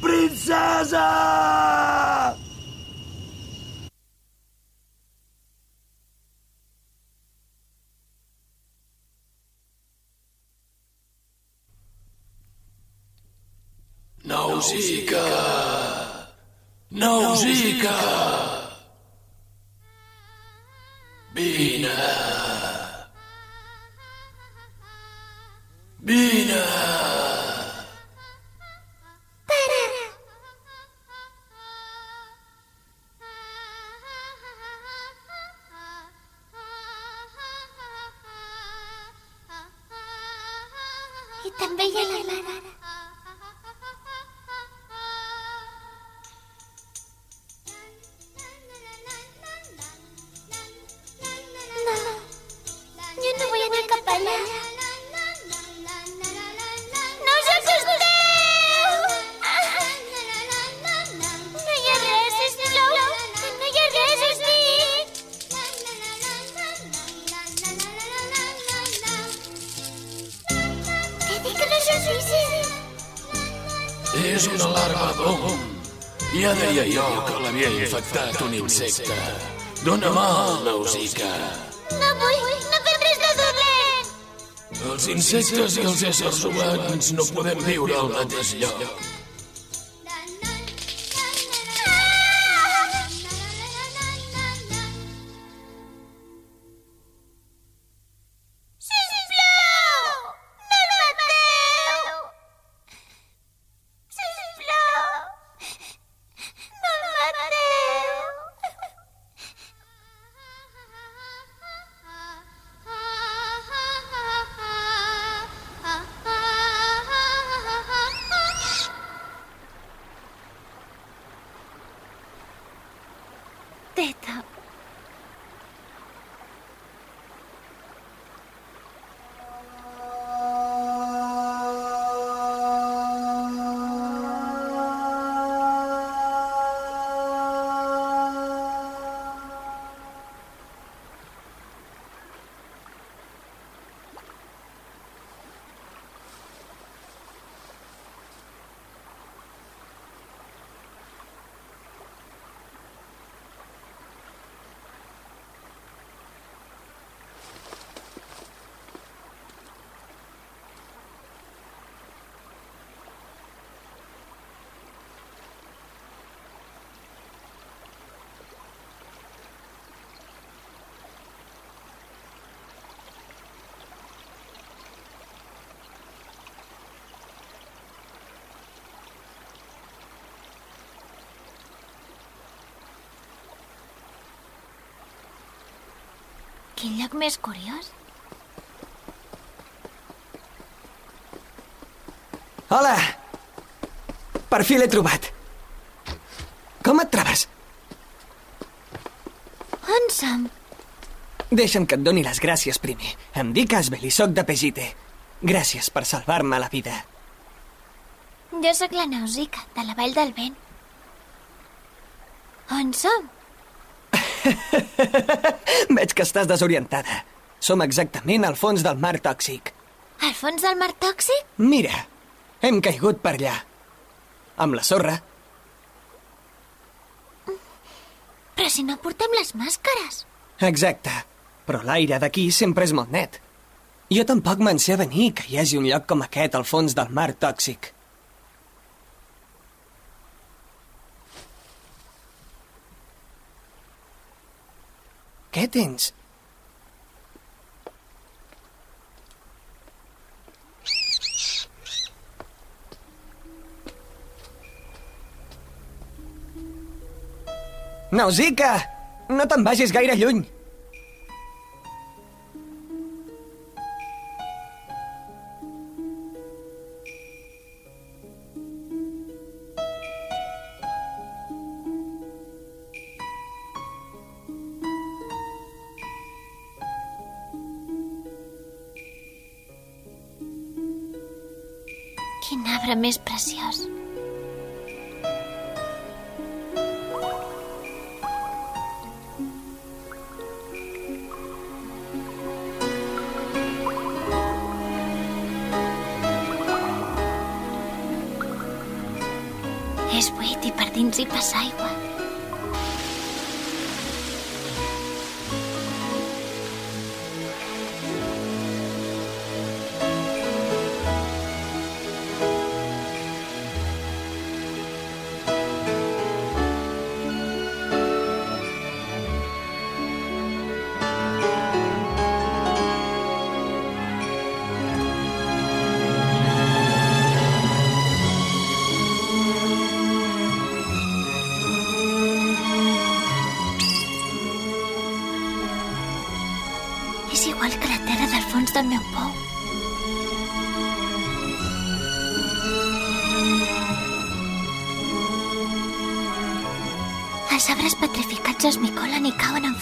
Princesa! Deia jo que l'havia infectat un insecte. Dóna mal, Nausica. No vull, no fem res de dolent. Els insectes i els éssers humans no podem viure al mateix lloc. Lloc més curiós. Hola! Per fi l'he trobat. Com et trobes? On som? Deixa'm que et doni les gràcies primer. Em dic Asbel i sóc de Pegite. Gràcies per salvar-me la vida. Jo sóc la Nausica, de la Vall del Vent. On som? Veig que estàs desorientada. Som exactament al fons del mar tòxic. Al fons del mar tòxic? Mira, hem caigut per allà. Amb la sorra. Però si no portem les màscares. Exacte. Però l'aire d'aquí sempre és molt net. Jo tampoc me'n sé venir que hi hagi un lloc com aquest al fons del mar tòxic. Què tens? Nausica! No te'n vagis gaire lluny. Quin arbre més preciós.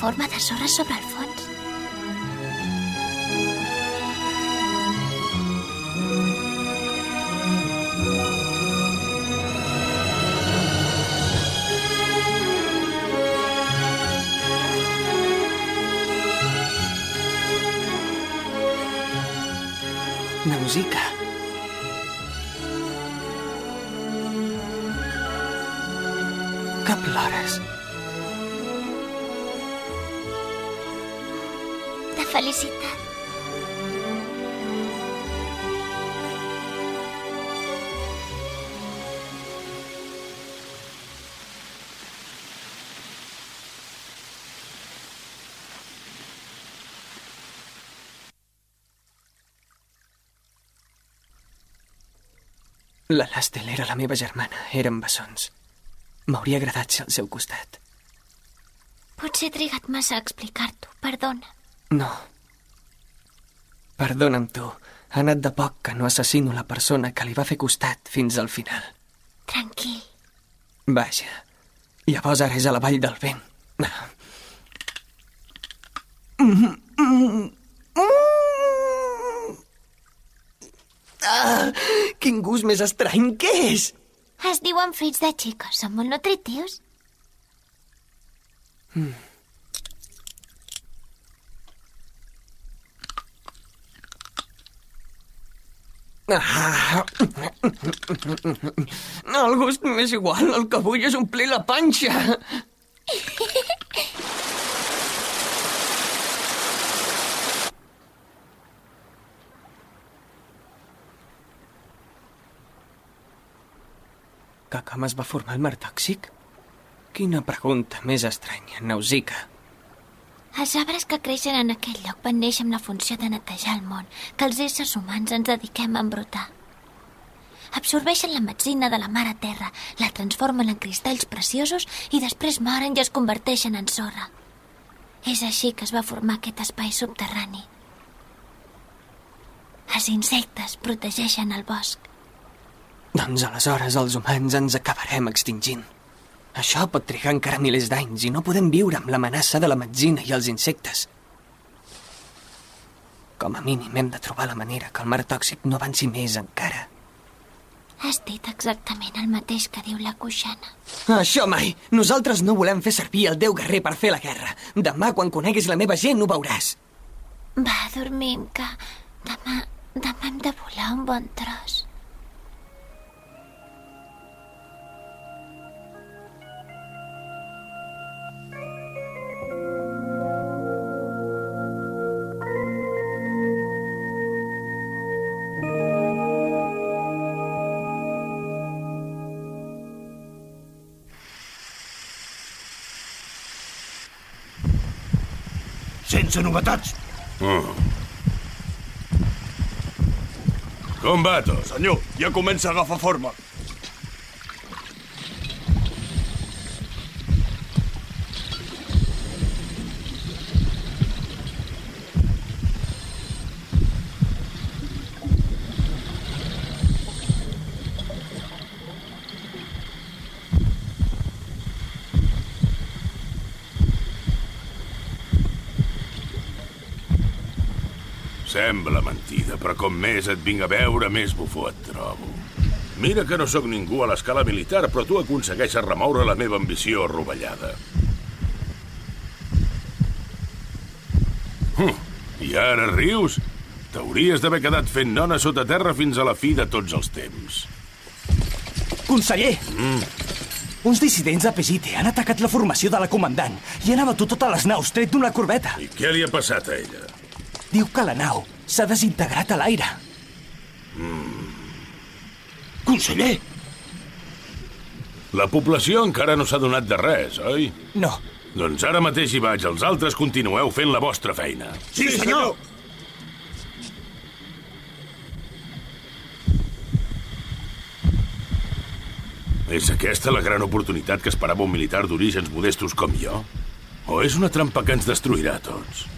Forma de sorra sobre el fons. Nausica. Felicitat. La Lastel era la meva germana. Eren bessons. M'hauria agradat ser al seu costat. Potser he trigat massa a explicar-t'ho. Perdona. No. Perdona'm tu. Ha anat de poc que no assassino la persona que li va fer costat fins al final. Tranquil. Vaja. Llavors ara és a la vall del vent. Ah, quin gust més estrany, què és? Es diuen frits de xico, són molt nutritius. Mm. El gust m'és igual, el que vull és omplir la panxa. Com es va formar el mar tòxic? Quina pregunta més estranya, Nausica. Els arbres que creixen en aquell lloc van néixer amb la funció de netejar el món, que els éssers humans ens dediquem a embrutar. Absorbeixen la metzina de la mare terra, la transformen en cristalls preciosos i després moren i es converteixen en sorra. És així que es va formar aquest espai subterrani. Els insectes protegeixen el bosc. Doncs aleshores els humans ens acabarem extingint. Això pot trigar encara milers d'anys i no podem viure amb l'amenaça de la metzina i els insectes. Com a mínim hem de trobar la manera que el mar tòxic no avanci més encara. Has dit exactament el mateix que diu la Cuixana. Això mai! Nosaltres no volem fer servir el déu guerrer per fer la guerra. Demà, quan coneguis la meva gent, ho veuràs. Va, dormim, que demà, demà hem de volar un bon tros. Sense novetats. Mm. Com va tot? Senyor, ja comença a agafar forma. Sembla mentida, però com més et vinc a veure, més bufó et trobo. Mira que no sóc ningú a l'escala militar, però tu aconsegueixes remoure la meva ambició rovellada. Hm, I ara rius? T'hauries d'haver quedat fent nona sota terra fins a la fi de tots els temps. Conseller! Mm. Uns dissidents de Pegite han atacat la formació de la comandant i han abatut totes les naus tret d'una corbeta. I què li ha passat a ella? Diu que la nau s'ha desintegrat a l'aire. Mm. Conseller! La població encara no s'ha donat de res, oi? No. Doncs ara mateix hi vaig. Els altres continueu fent la vostra feina. Sí, senyor! És aquesta la gran oportunitat que esperava un militar d'orígens modestos com jo? O és una trampa que ens destruirà a tots?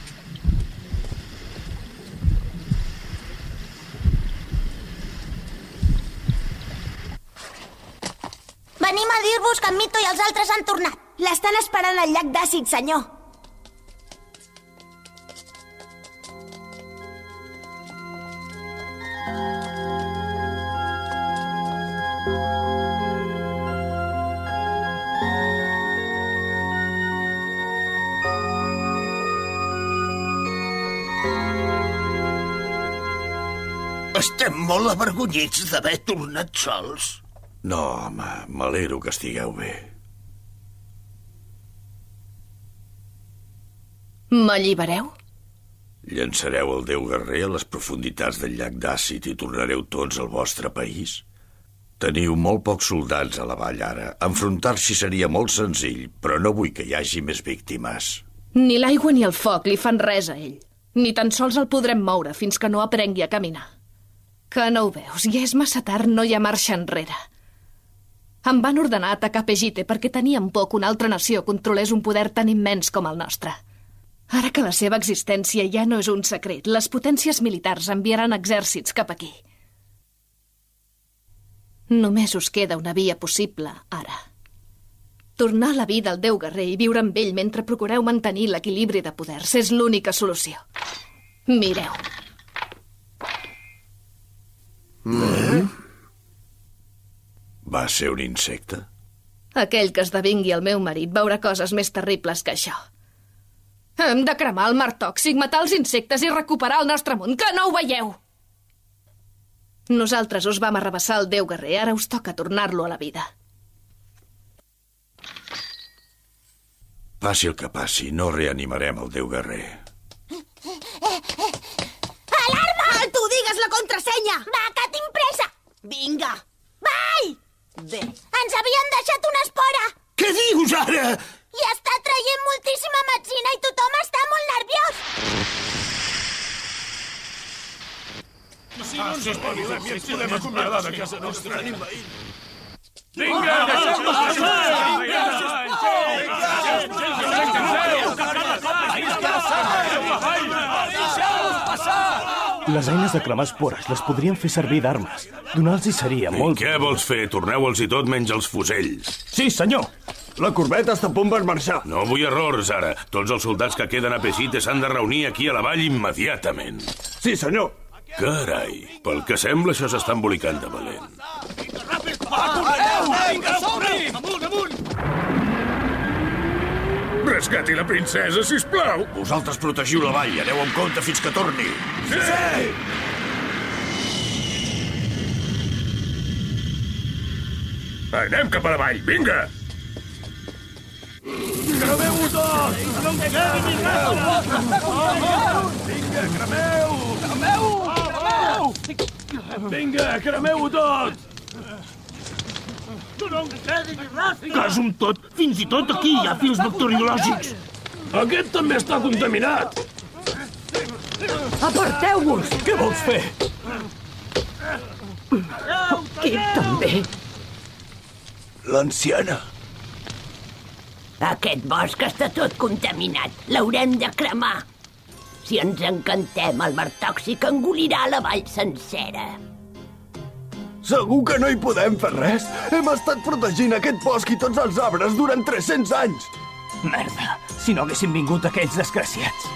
Venim a dir-vos que en Mito i els altres han tornat. L'estan esperant al llac d'àcid, senyor. Estem molt avergonyits d'haver tornat sols. No, home, m'alegro que estigueu bé. M'allibereu? Llançareu el déu guerrer a les profunditats del llac d'àcid i tornareu tots al vostre país? Teniu molt pocs soldats a la vall ara. Enfrontar-s'hi seria molt senzill, però no vull que hi hagi més víctimes. Ni l'aigua ni el foc li fan res a ell. Ni tan sols el podrem moure fins que no aprengui a caminar. Que no ho veus? Ja és massa tard, no hi ha marxa enrere. Em van ordenar atacar Pegite perquè tenien por que una altra nació controlés un poder tan immens com el nostre. Ara que la seva existència ja no és un secret, les potències militars enviaran exèrcits cap aquí. Només us queda una via possible, ara. Tornar la vida al Déu Guerrer i viure amb ell mentre procureu mantenir l'equilibri de poders és l'única solució. Mireu. Mm. Va ser un insecte? Aquell que esdevingui el meu marit veurà coses més terribles que això. Hem de cremar el mar tòxic, matar els insectes i recuperar el nostre món, que no ho veieu! Nosaltres us vam arrabassar el Déu Guerrer, ara us toca tornar-lo a la vida. Passi el que passi, no reanimarem el Déu Guerrer. Alarma! Tu digues la contrasenya! Va, que tinc pressa! Vinga! Vai! Bé. Ens havien deixat una espora! Què dius ara? I està traient moltíssima metzina i tothom està molt nerviós! Si no ens espavilem i ens podem acomiadar de casa nostra. Tenim Vinga, deixeu-nos passar! Les eines de cremar espores les podrien fer servir d'armes. Donar-los seria I molt... què vols fer? Torneu-los i tot menys els fusells. Sí, senyor. La corbeta està a punt per marxar. No vull errors, ara. Tots els soldats que queden a Pesite s'han de reunir aquí a la vall immediatament. Sí, senyor. Carai, pel que sembla això s'està embolicant de valent. Vinga, som-hi! Amunt, amunt! Rescati la princesa, si plau. Vosaltres protegiu la vall, aneu amb compte fins que torni. Sí! sí! Anem cap a la vall, vinga! Cremeu-ho tot! No en quedi ni res! Vinga, cremeu! Cremeu! Cremeu! Vinga, cremeu-ho tot! No en quedi ni res! Cas un tot, fins i tot aquí hi ha fils bacteriològics. Aquest també està contaminat. Aparteu-vos! Què vols fer? Qui també? L'anciana. Aquest bosc està tot contaminat. L'haurem de cremar. Si ens encantem, el mar tòxic engolirà la vall sencera. Segur que no hi podem fer res? Hem estat protegint aquest bosc i tots els arbres durant 300 anys. Merda, si no haguessin vingut aquells desgraciats.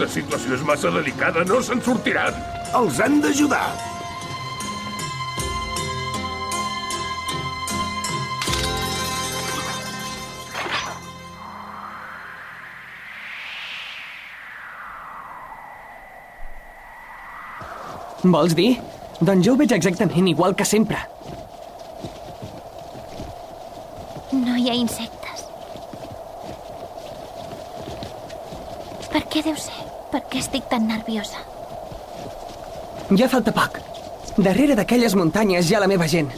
La situació és massa delicada, no se'n sortiran. Els han d'ajudar. Vols dir? Doncs jo ho veig exactament igual que sempre. No hi ha insectes. Per què deu ser? Per què estic tan nerviosa? Ja falta poc. Darrere d'aquelles muntanyes hi ha la meva gent.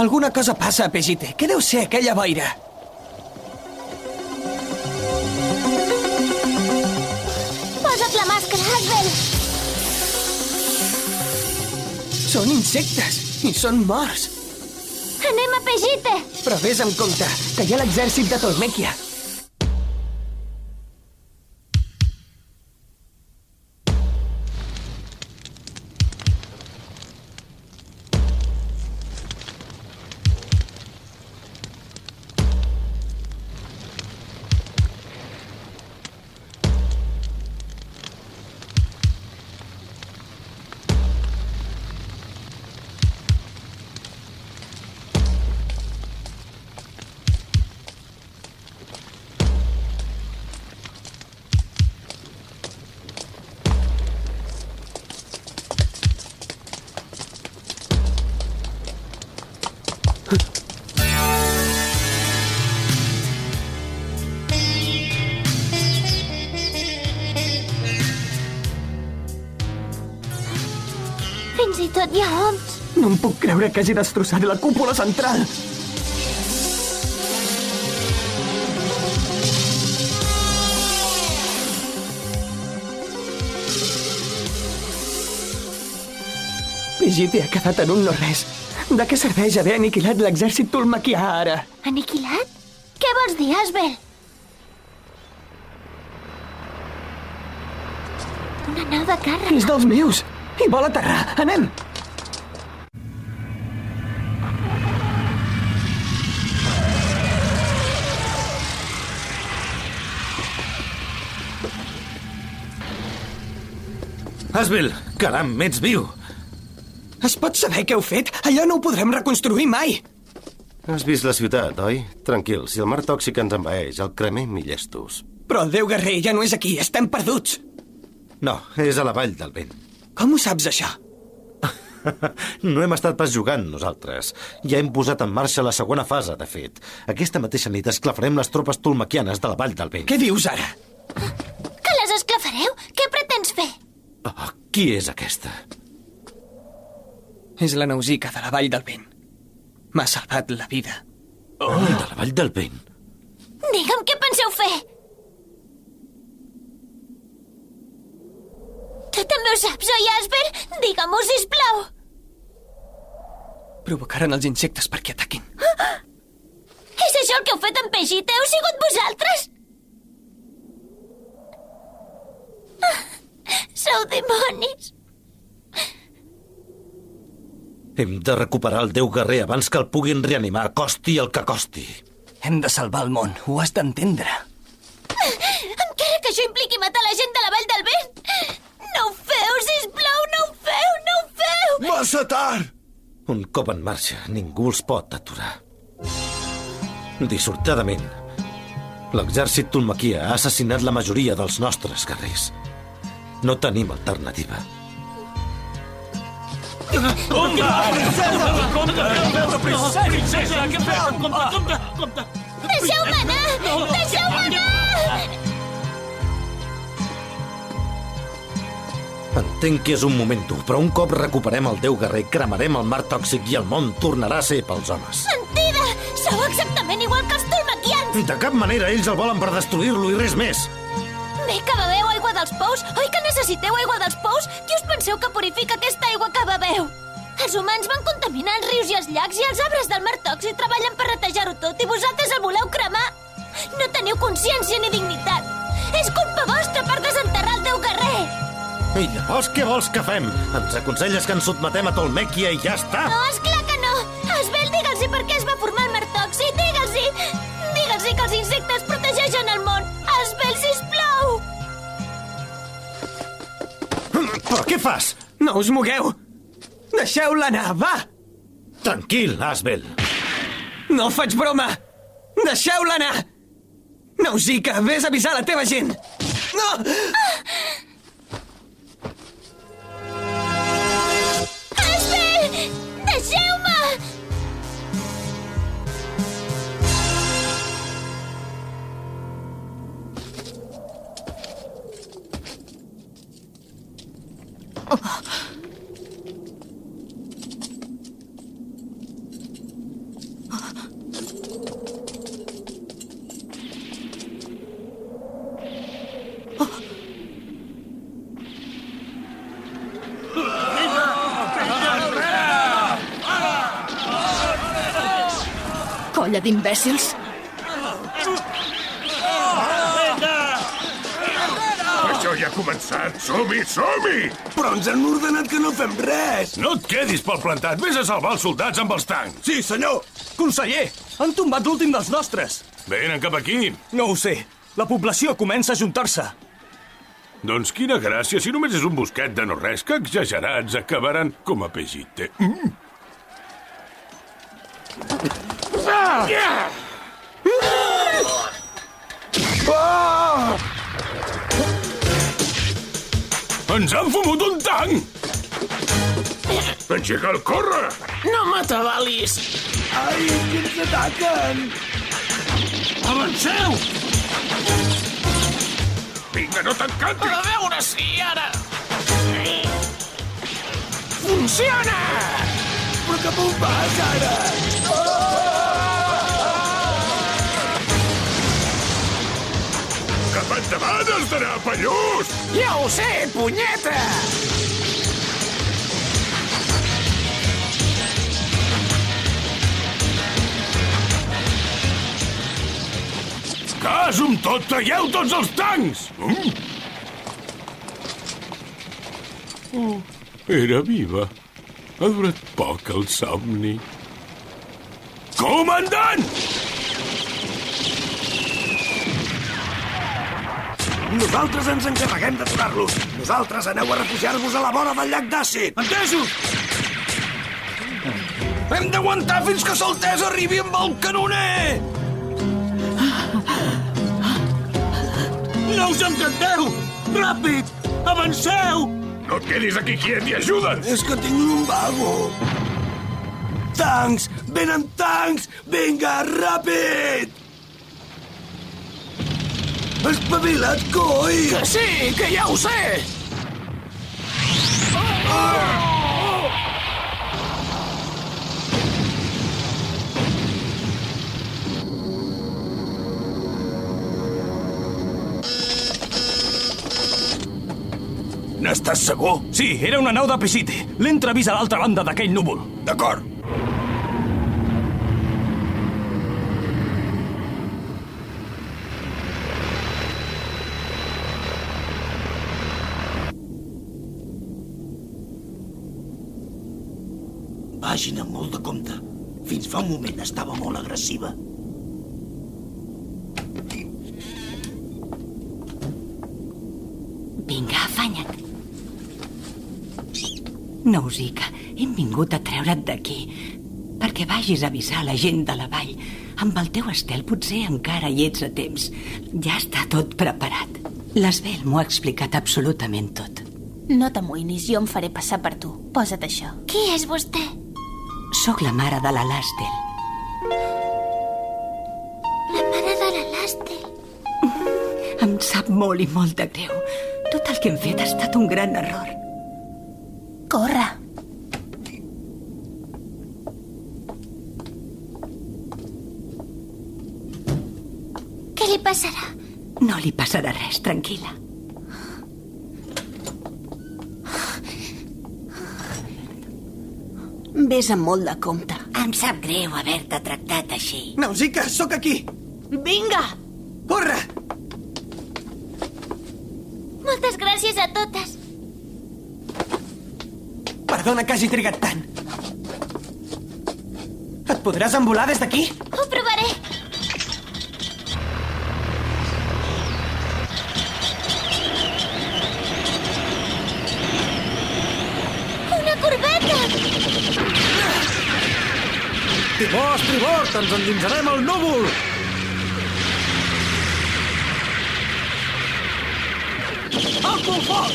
Alguna cosa passa a Pegite. Què deu ser aquella boira? Posa't la màscara, Asbel! Són insectes i són morts. Anem a Pegite! Però vés amb compte, que hi ha l'exèrcit de Tolmèquia. Hi ha. No em puc creure que hagi destrossat la cúpula central. Brigitte ha quedat en un no-res. De què serveix haver aniquilat l'exèrcit tulmaquià ara? Aniquilat? Què vols dir, Asbel? Una nau de càrrega. És dels meus! I vol aterrar! Anem! Asbel, caram, ets viu! Es pot saber què heu fet? Allò no ho podrem reconstruir mai! Has vist la ciutat, oi? Tranquil, si el mar tòxic ens envaeix, el cremem i llestos. Però el Déu Guerrer ja no és aquí, estem perduts! No, és a la vall del vent. Com ho saps, això? No hem estat pas jugant, nosaltres. Ja hem posat en marxa la segona fase, de fet. Aquesta mateixa nit esclafarem les tropes tolmaquianes de la vall del vent. Què dius ara? Oh, qui és aquesta? És la Nausica de la Vall del Vent. M'ha salvat la vida. Oh, de la vall del vent. Digue'm què penseu fer. Tu també ho saps, oi, Asper? Digue-m'ho, sisplau. Provocaren els insectes perquè ataquin. És això el que heu fet amb Pegita? Heu sigut vosaltres? Ah, Sou dimonis. Hem de recuperar el Déu Guerrer abans que el puguin reanimar, costi el que costi. Hem de salvar el món, ho has d'entendre. Encara que això impliqui matar la gent de la Vall del Vent. No ho feu, sisplau, no ho feu, no ho feu. Massa tard! Un cop en marxa, ningú els pot aturar. Dissortadament, l'exèrcit tolmaquia ha assassinat la majoria dels nostres guerrers. No tenim alternativa. Compte! Compte! Princesa! Princesa! Què feu? Compte, compte, compte! Deixeu-me anar! Deixeu-me anar! Entenc que és un moment dur, però un cop recuperem el Déu Guerrer, cremarem el mar tòxic i el món tornarà a ser pels homes. Mentida! Sou exactament igual que els tolmaquians! De cap manera ells el volen per destruir-lo i res més. Bé que beveu aigua dels pous? Oi que necessiteu aigua dels pous? Qui us penseu que purifica aquesta aigua que beveu? Els humans van contaminar els rius i els llacs i els arbres del mar tòxic treballen per netejar-ho tot i vosaltres el voleu cremar? No teniu consciència ni dignitat. És culpa vostra per desenterrar el Déu Guerrer. I llavors què vols que fem? Ens aconselles que ens sotmetem a Tolmèquia i ja està? No, esclar que no! Esbel, digue'ls per què es va formar el mar tòxic, digue'ls-hi! Digue'ls-hi que els insectes Però què fas? No us mogueu! Deixeu-la anar, va! Tranquil, Asbel. No faig broma! Deixeu-la anar! Nausica, vés a avisar la teva gent! No! Esbel! D'imbècils. Això ja ha començat. Som-hi, som-hi! Però ens han ordenat que no fem res! No et quedis pel plantat. Vés a salvar els soldats amb els tancs. Sí, senyor! Conseller, han tombat l'últim dels nostres. Venen cap aquí. No ho sé. La població comença a juntar-se. Doncs quina gràcia, si només és un bosquet de no res, que exagerats acabaran com a pegite. Mm. Ah! Ah! Ens han fumut un tanc! El corre! No m'atabalis! Ai, que ens ataquen! Avanceu! Vinga, no t'encanti! A veure si ara... Funciona! Però cap on vas, ara? Cap Endavant, has d'anar, Pallús! Ja ho sé, punyeta! Cas amb tot, traieu tots els tancs! Mm? Oh, era viva. Ha durat poc el somni. Comandant! Nosaltres ens encarreguem d'aturar-los. Nosaltres aneu a refugiar-vos a la vora del llac d'àcid. Entesos? Hem d'aguantar fins que Saltesa arribi amb el canoner! No us entendeu! Ràpid! Avanceu! No et quedis aquí quiet i ajuda'ns! És que tinc lumbago. Tancs! Venen tancs! Vinga, ràpid! Espavila't, coi! Que sí, que ja ho sé! N'estàs segur? Sí, era una nau de Pesite. L'he entrevist a l'altra banda d'aquell núvol. D'acord. Vagin amb molt de compte. Fins fa un moment estava molt agressiva. Vinga, afanya't. Nausica, hem vingut a treure't d'aquí perquè vagis a avisar la gent de la vall. Amb el teu estel potser encara hi ets a temps. Ja està tot preparat. L'Esbel m'ho ha explicat absolutament tot. No t'amoïnis, jo em faré passar per tu. Posa't això. Qui és vostè? Sóc la mare de la Lastel. La mare de la Lastel. Em sap molt i molt de greu. Tot el que hem fet ha estat un gran error. Corre. Què li passarà? No li passarà res, tranquil·la. Ves amb molt de compte. Em sap greu haver-te tractat així. Nausica, sóc aquí! Vinga! Corre! Moltes gràcies a totes. Perdona que hagi trigat tant. Et podràs envolar des d'aquí? Ho provaré. Una corbeta! Timó, estribord, ens endinsarem al núvol! Alto el foc!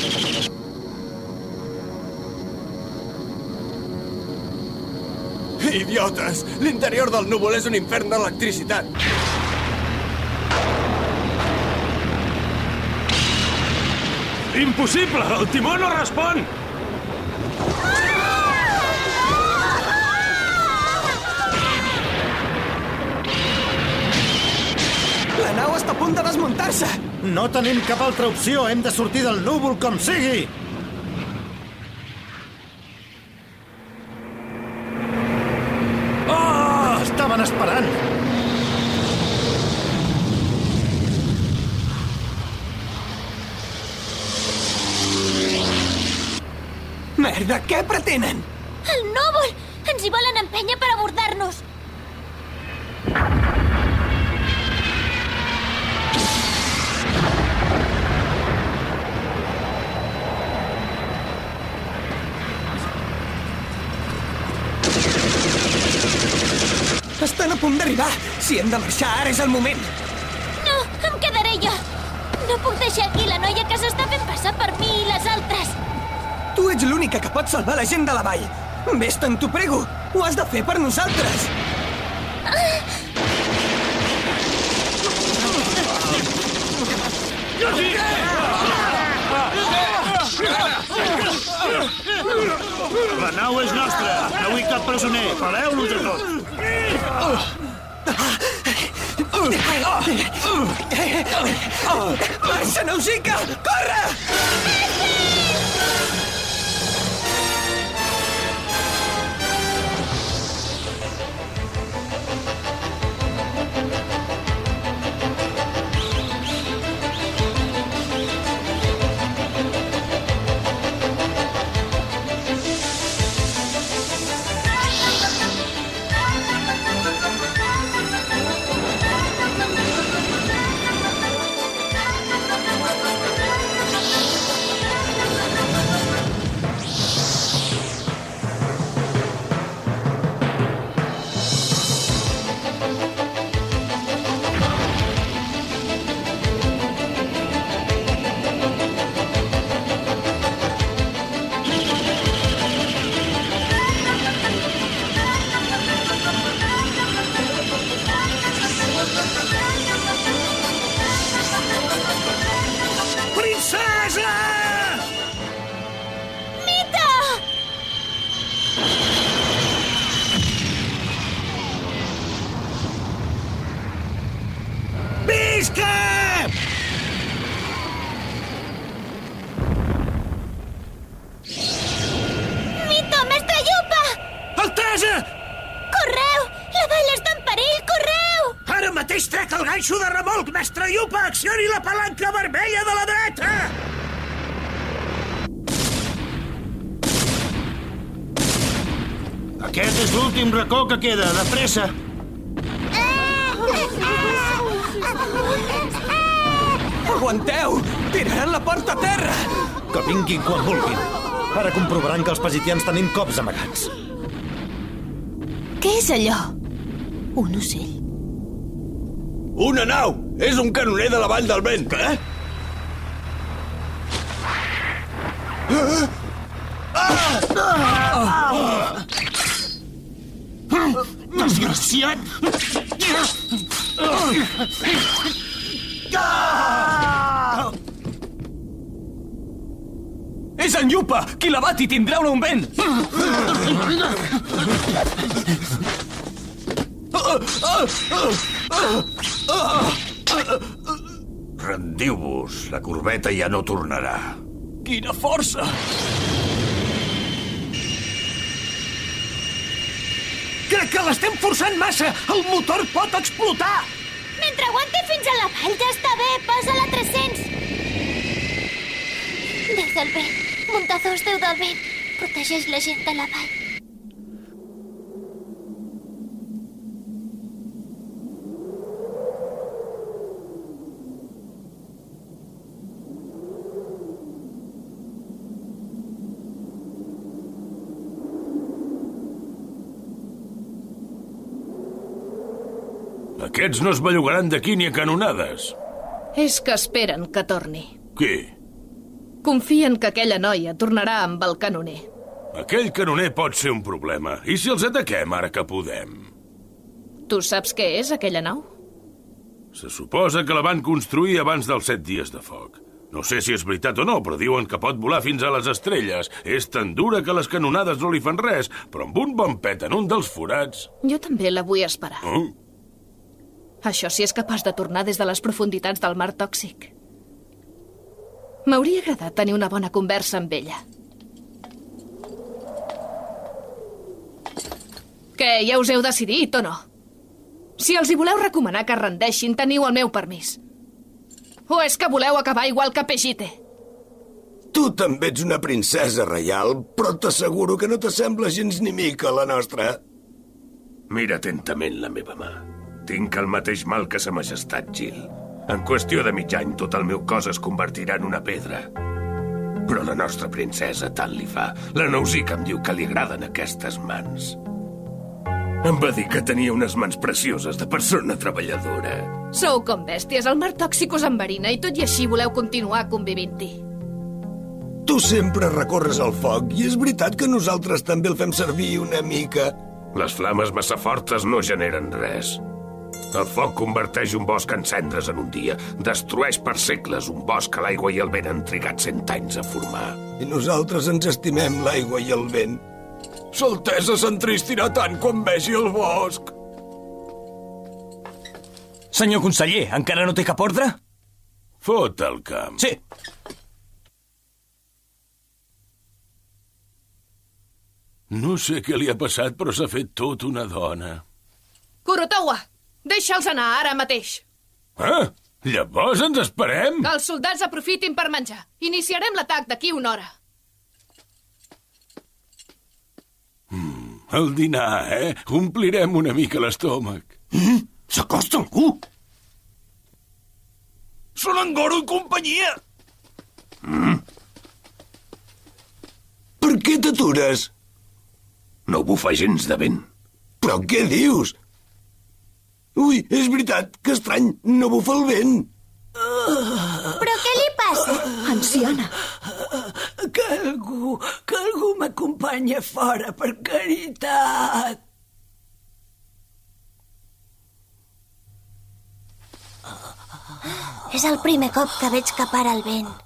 Idiotes! L'interior del núvol és un infern d'electricitat. Impossible! El timó no respon! Està a punt de desmuntar-se! No tenim cap altra opció. Hem de sortir del núvol com sigui. Oh! Estaven esperant. Merda, què pretenen? El núvol! Ens hi volen empènyer per abordar-nos. Estan a punt d'arribar. Si hem de marxar, ara és el moment. No, em quedaré jo. No puc deixar aquí la noia que s'està fent passar per mi i les altres. Tu ets l'única que pot salvar la gent de la vall. Vés-te'n, t'ho prego. Ho has de fer per nosaltres. La nau és nostra. No vull cap presoner. Pareu-los a tots. Marxa, Nausica! Corre! Visca! Que queda, de pressa. Aguanteu! Tiraran la porta a terra! Que vinguin quan vulguin. Ara comprovaran que els pesitians tenim cops amagats. Què és allò? Un ocell. Una nau! És un canoner de la Vall del Vent. Què? Qui la bati tindrà un augment! Rendiu-vos, la corbeta ja no tornarà. Quina força! Crec que l'estem forçant massa! El motor pot explotar! Mentre aguanti fins a la vall ja està bé, posa-la 300. Déu del vent, muntadors, Déu del vent, protegeix la gent de la vall. Aquests no es bellugaran d'aquí ni a canonades. És que esperen que torni. Qui? Confien que aquella noia tornarà amb el canoner. Aquell canoner pot ser un problema. I si els ataquem ara que podem? Tu saps què és aquella nau? Se suposa que la van construir abans dels set dies de foc. No sé si és veritat o no, però diuen que pot volar fins a les estrelles. És tan dura que les canonades no li fan res, però amb un bon pet en un dels forats... Jo també la vull esperar. Oh? Això si és capaç de tornar des de les profunditats del mar tòxic. M'hauria agradat tenir una bona conversa amb ella. Què, ja us heu decidit o no? Si els hi voleu recomanar que es rendeixin, teniu el meu permís. O és que voleu acabar igual que Pegite? Tu també ets una princesa reial, però t'asseguro que no t'assembla gens ni mica la nostra. Mira atentament la meva mà. Tinc el mateix mal que sa majestat, Gil. En qüestió de mig any, tot el meu cos es convertirà en una pedra. Però la nostra princesa tant li fa. La Nausica em diu que li agraden aquestes mans. Em va dir que tenia unes mans precioses de persona treballadora. Sou com bèsties, el mar tòxic us enverina i tot i així voleu continuar convivint-hi. Tu sempre recorres al foc i és veritat que nosaltres també el fem servir una mica. Les flames massa fortes no generen res. El foc converteix un bosc en cendres en un dia. Destrueix per segles un bosc que l'aigua i el vent han trigat cent anys a formar. I nosaltres ens estimem l'aigua i el vent. Saltesa s'entristirà tant quan vegi el bosc. Senyor conseller, encara no té cap ordre? Fot el camp. Sí. No sé què li ha passat, però s'ha fet tot una dona. Kurotawa, deixa'ls anar ara mateix. Ah, llavors ens esperem? Que els soldats aprofitin per menjar. Iniciarem l'atac d'aquí una hora. Mm, el dinar, eh? Omplirem una mica l'estómac. Mm, S'acosta algú! Són en Goro i companyia! Mm. Per què t'atures? No bufa gens de vent. Però què dius? Ui, és veritat, que estrany, no bufa el vent. Però què li passa? Anciana, Que algú, que algú m'acompanya fora, per caritat. És el primer cop que veig que para el vent.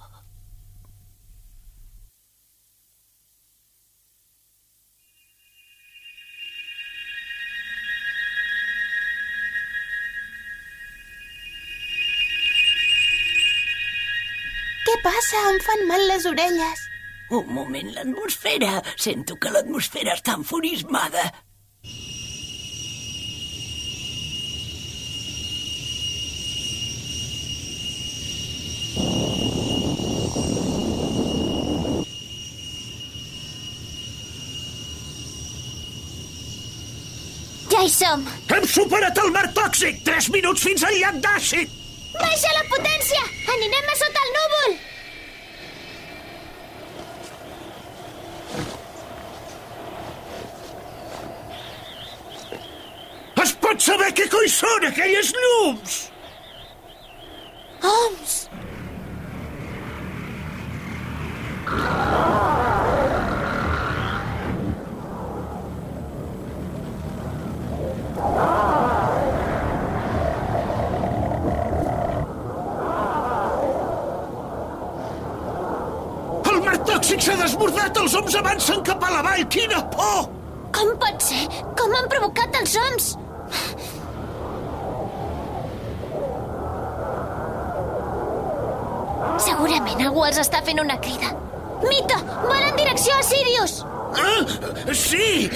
Passa? Em fan mal les orelles. Un moment, l'atmosfera. Sento que l'atmosfera està enfurismada. Ja hi som. Hem superat el mar tòxic! Tres minuts fins al llac d'àcid! Baixa la potència! Anirem a sota el núvol! Es pot saber què coi són aquelles llums? Oms! El mar tòxic s'ha desbordat! Els homes avancen cap a la vall! Quina por! Com pot ser? Com han provocat els oms? Algú els està fent una crida. Mito, vola en direcció a Sirius! Ah, sí!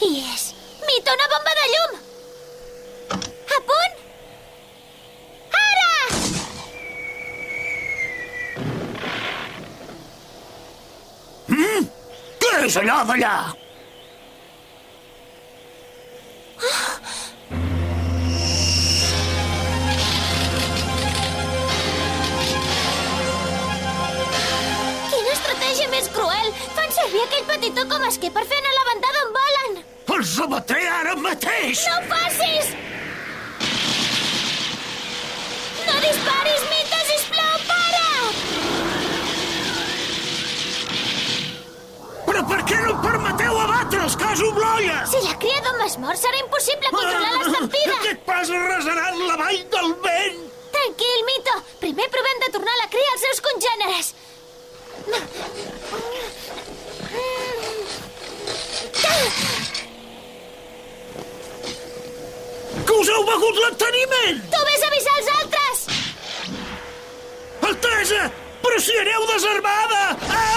Hi és. Mito, una bomba de llum! A punt? Ara! Mm? Què és allò d'allà? Quina estratègia més cruel! Fan servir aquell petitó com a esquer per fer anar la bandada on volen! Els abatré ara mateix! No ho facis! Permeteu abatre'ls, caso amb l'olla? Si la cria d'home es mor, serà impossible controlar l'estampida! Aquest pas arrasaran la vall del vent! Tranquil, Mito. Primer provem de tornar la cria als seus congèneres. Que us heu begut l'enteniment! Tu vés a avisar els altres! Altesa! Però si aneu desarmada! Ah!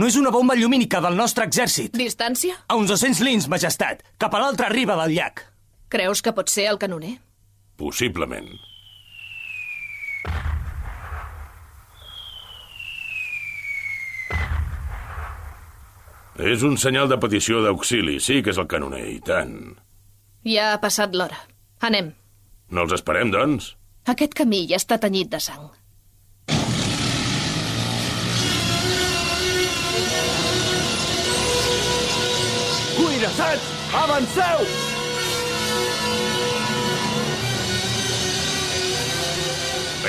No és una bomba llumínica del nostre exèrcit. Distància? A uns 200 lins, majestat, cap a l'altra riba del llac. Creus que pot ser el canoner? Possiblement. És un senyal de petició d'auxili. Sí que és el canoner, i tant. Ja ha passat l'hora. Anem. No els esperem, doncs? Aquest camí ja està tenyit de sang. Avanceu!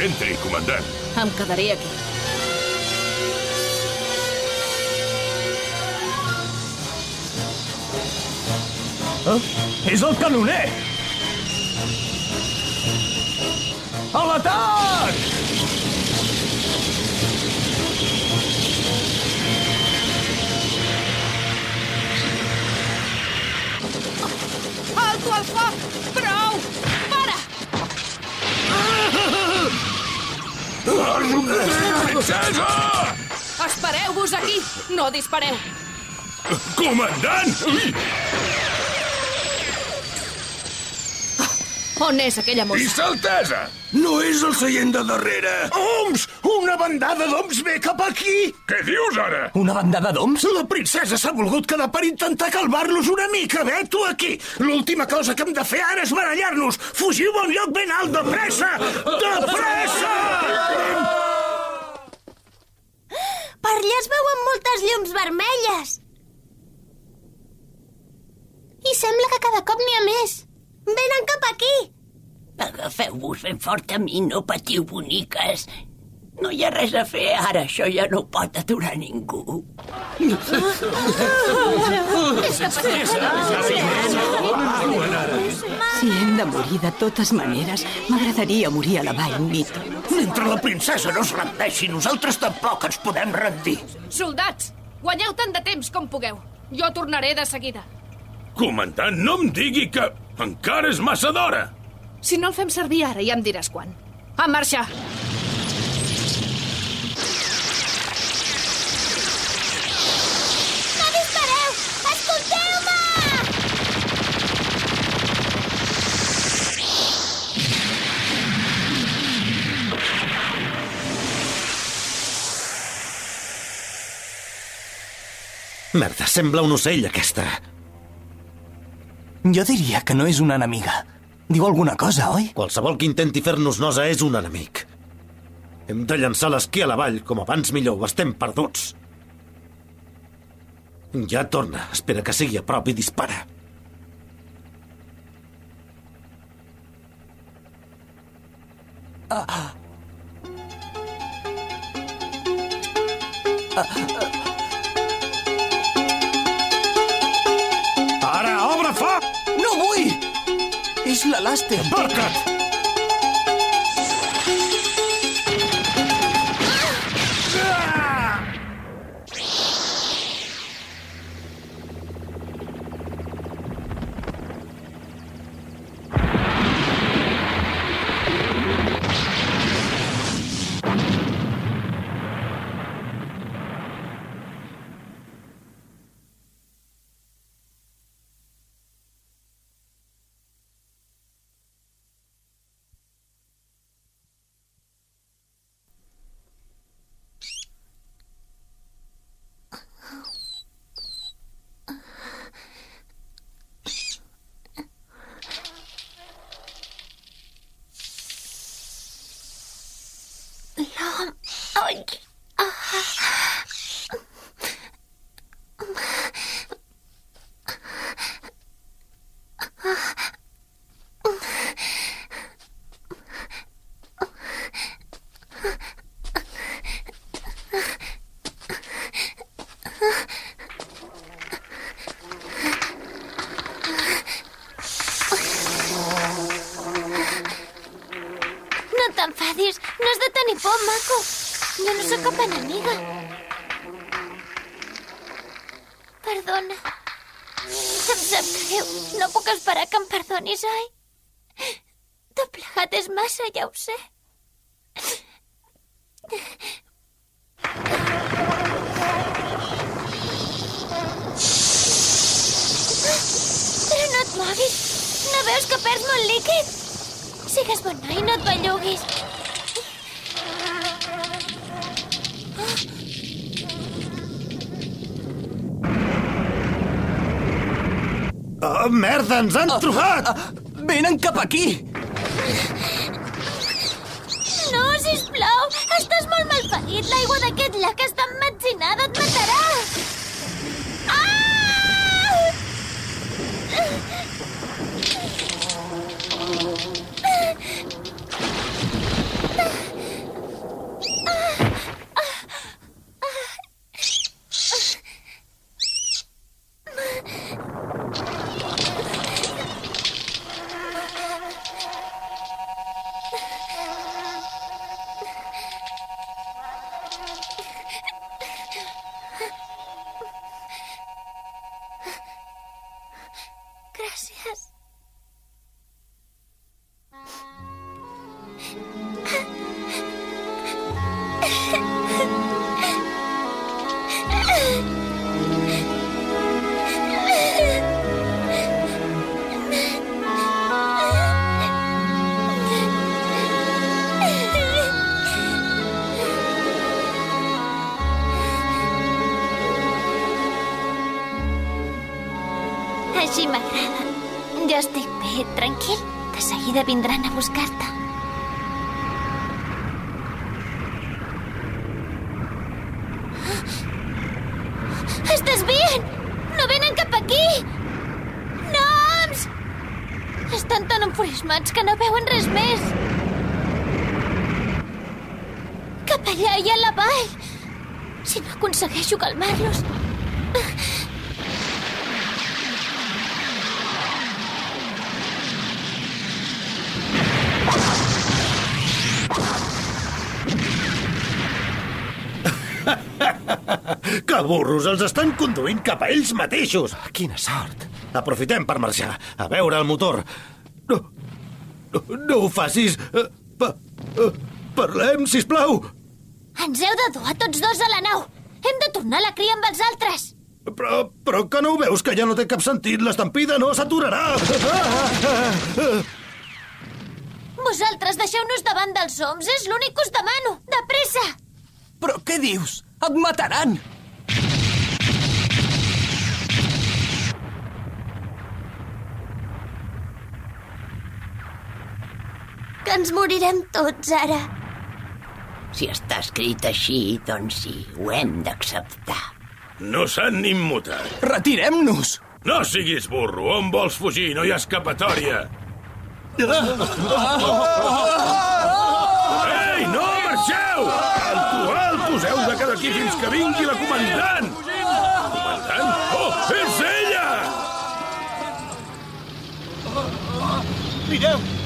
Entri, comandant. Em quedaré aquí. Eh? És el canoner! A l'atac! Alto el foc! Prou! Para! Princesa! Espereu-vos aquí! No dispareu! Comandant! Ui! On és aquella I mossa? saltesa! No és el seient de darrere! Oms! Una bandada d'oms ve cap aquí! Què dius ara? Una bandada d'oms? La princesa s'ha volgut quedar per intentar calmar-los una mica. Ve-t'ho aquí! L'última cosa que hem de fer ara és barallar-nos! Fugiu a un lloc ben alt, de pressa! De pressa! Per allà es veuen moltes llums vermelles. I sembla que cada cop n'hi ha més. Venen cap aquí. Agafeu-vos ben fort a mi, no patiu, boniques. No hi ha res a fer ara, això ja no pot aturar ningú. Si hem de morir de totes maneres, m'agradaria morir a la vall, Nito. Mentre la princesa no es rendeixi, nosaltres tampoc ens podem rendir. Soldats, guanyeu tant de temps com pugueu. Jo tornaré de seguida. Comandant, no em digui que encara és massa d'hora. Si no el fem servir ara, ja em diràs quan. En marxa! No dispareu! Escolteu-me! Merda, sembla un ocell, aquesta. Jo diria que no és una enemiga. Diu alguna cosa, oi? Qualsevol que intenti fer-nos nosa és un enemic. Hem de llançar l'esquí a la vall, com abans millor, o estem perduts. Ja torna. Espera que sigui a prop i dispara. Ara, No vull! És la Laster. Aparca't! Jo no sóc cap enemiga. Perdona. Em sap greu. No puc esperar que em perdonis, oi? Tot plegat és massa, ja ho sé. Però no et moguis. No veus que perds molt líquid? Sigues bon noi, no et belluguis. Oh, merda, ens han trobat! Venen cap aquí! No, sisplau! Estàs molt mal ferit. L'aigua d'aquest llac està emmetzinada. Et matarà! Conduint cap a ells mateixos. Quina sort. Aprofitem per marxar, a veure el motor. No, no, no ho facis. Eh, Pa, eh, parlem, si plau. Ens heu de dur a tots dos a la nau. Hem de tornar a la cria amb els altres. Però, però que no ho veus, que ja no té cap sentit? L'estampida no s'aturarà. Vosaltres deixeu-nos davant dels oms, és l'únic que us demano. De pressa! Però què dius? Et mataran! Que ens morirem tots, ara. Si està escrit així, doncs sí, ho hem d'acceptar. No s'han immutat. Retirem-nos! No siguis burro, on vols fugir? No hi ha escapatòria. Ei, no marxeu! Alto, alto, us heu de quedar aquí fins que vingui la comandant! Comandant? Oh, és ella! Mireu!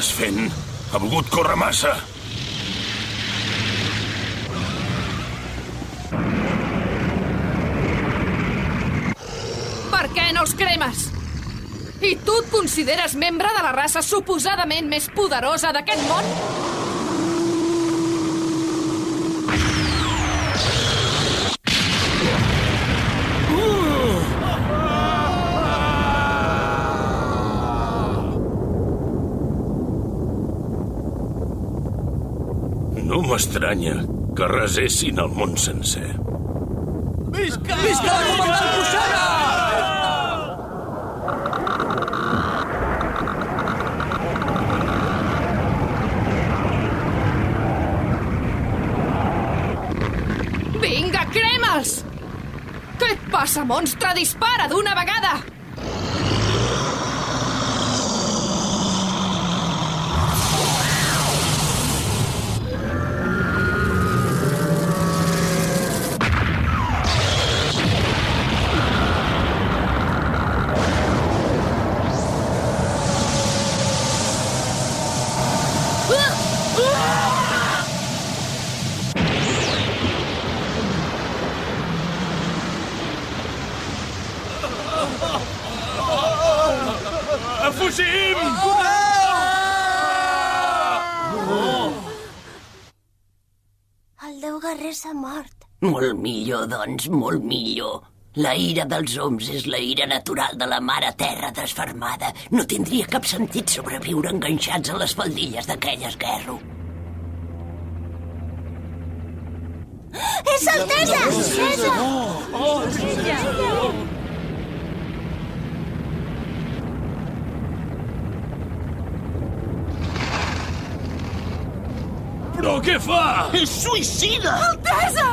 S'està desfent. Ha volgut córrer massa. Per què no els cremes? I tu et consideres membre de la raça suposadament més poderosa d'aquest món? M'estranya que resessin el món sencer. Visca! Visca la comandant Cuixana! Vinga, crema'ls! Què et passa, monstre? Dispara d'una vegada! Molt millor, doncs, molt millor. La ira dels oms és la ira natural de la mare terra desfermada. No tindria cap sentit sobreviure enganxats a les faldilles d'aquell esguerro. És Altesa! Altesa! Però què fa? És suïcida! Altesa!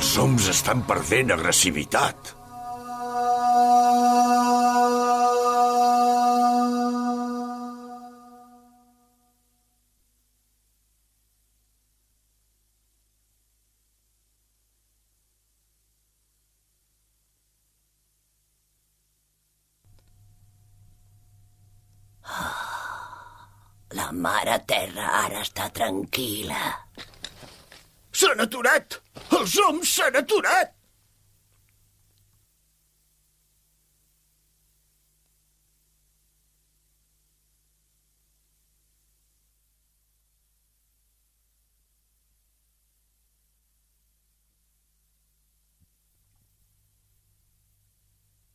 Els oms estan perdent agressivitat. La mare terra ara està tranquil·la. S'han aturat! Els oms s'han aturat!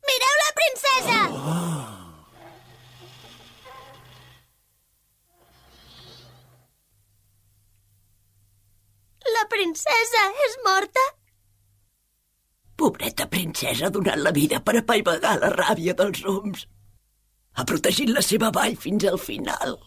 Mireu la princesa! La princesa és morta? Pobreta princesa ha donat la vida per apaivagar la ràbia dels oms. Ha protegit la seva vall fins al final.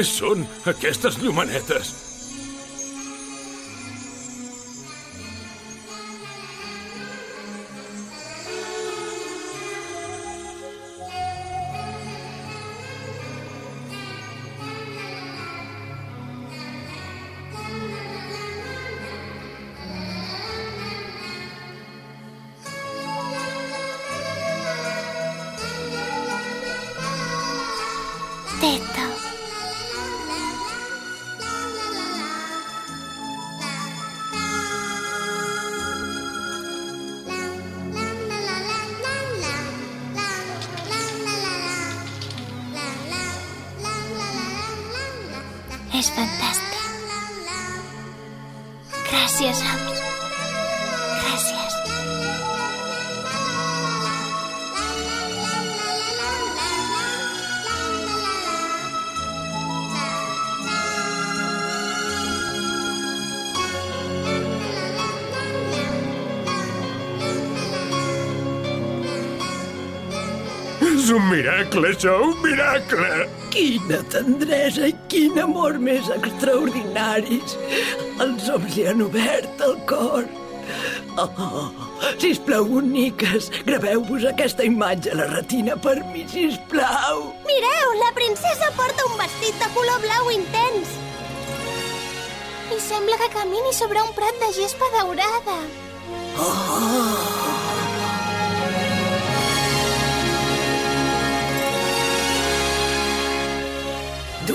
Què són aquestes llumanetes? És un miracle, això, un miracle! Quina tendresa i quin amor més extraordinaris. Els oms li han obert el cor. Oh, sisplau, boniques, graveu-vos aquesta imatge a la retina per mi, sisplau. Mireu, la princesa porta un vestit de color blau intens. I sembla que camini sobre un prat de gespa daurada.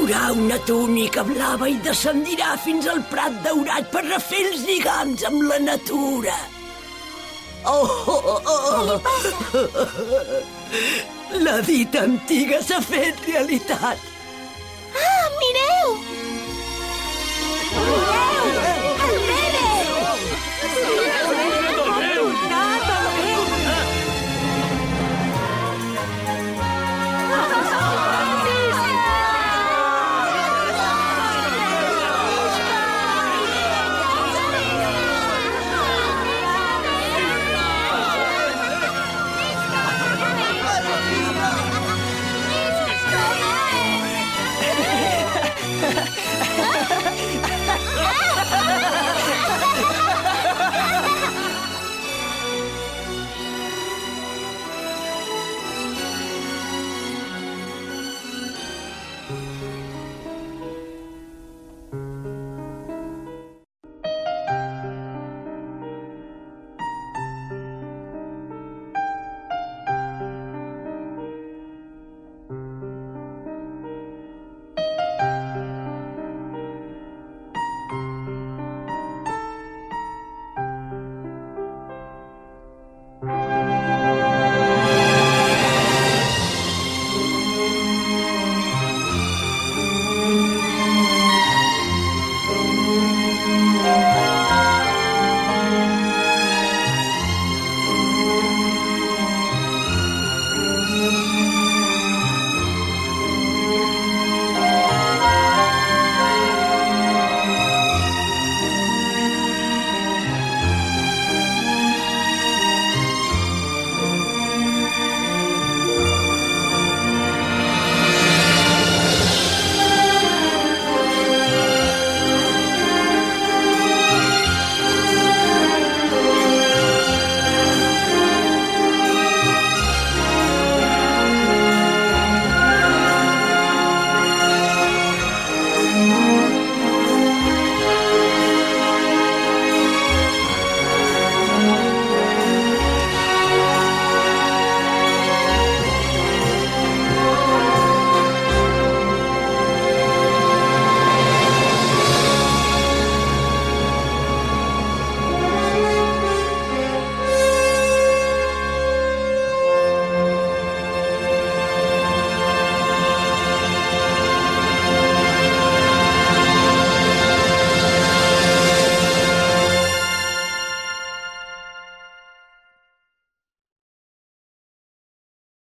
Traurà una túnica blava i descendirà fins al prat daurat per refer els lligams amb la natura. Oh, oh, oh, oh. La dita antiga s'ha fet realitat. Ah, mireu! Mireu!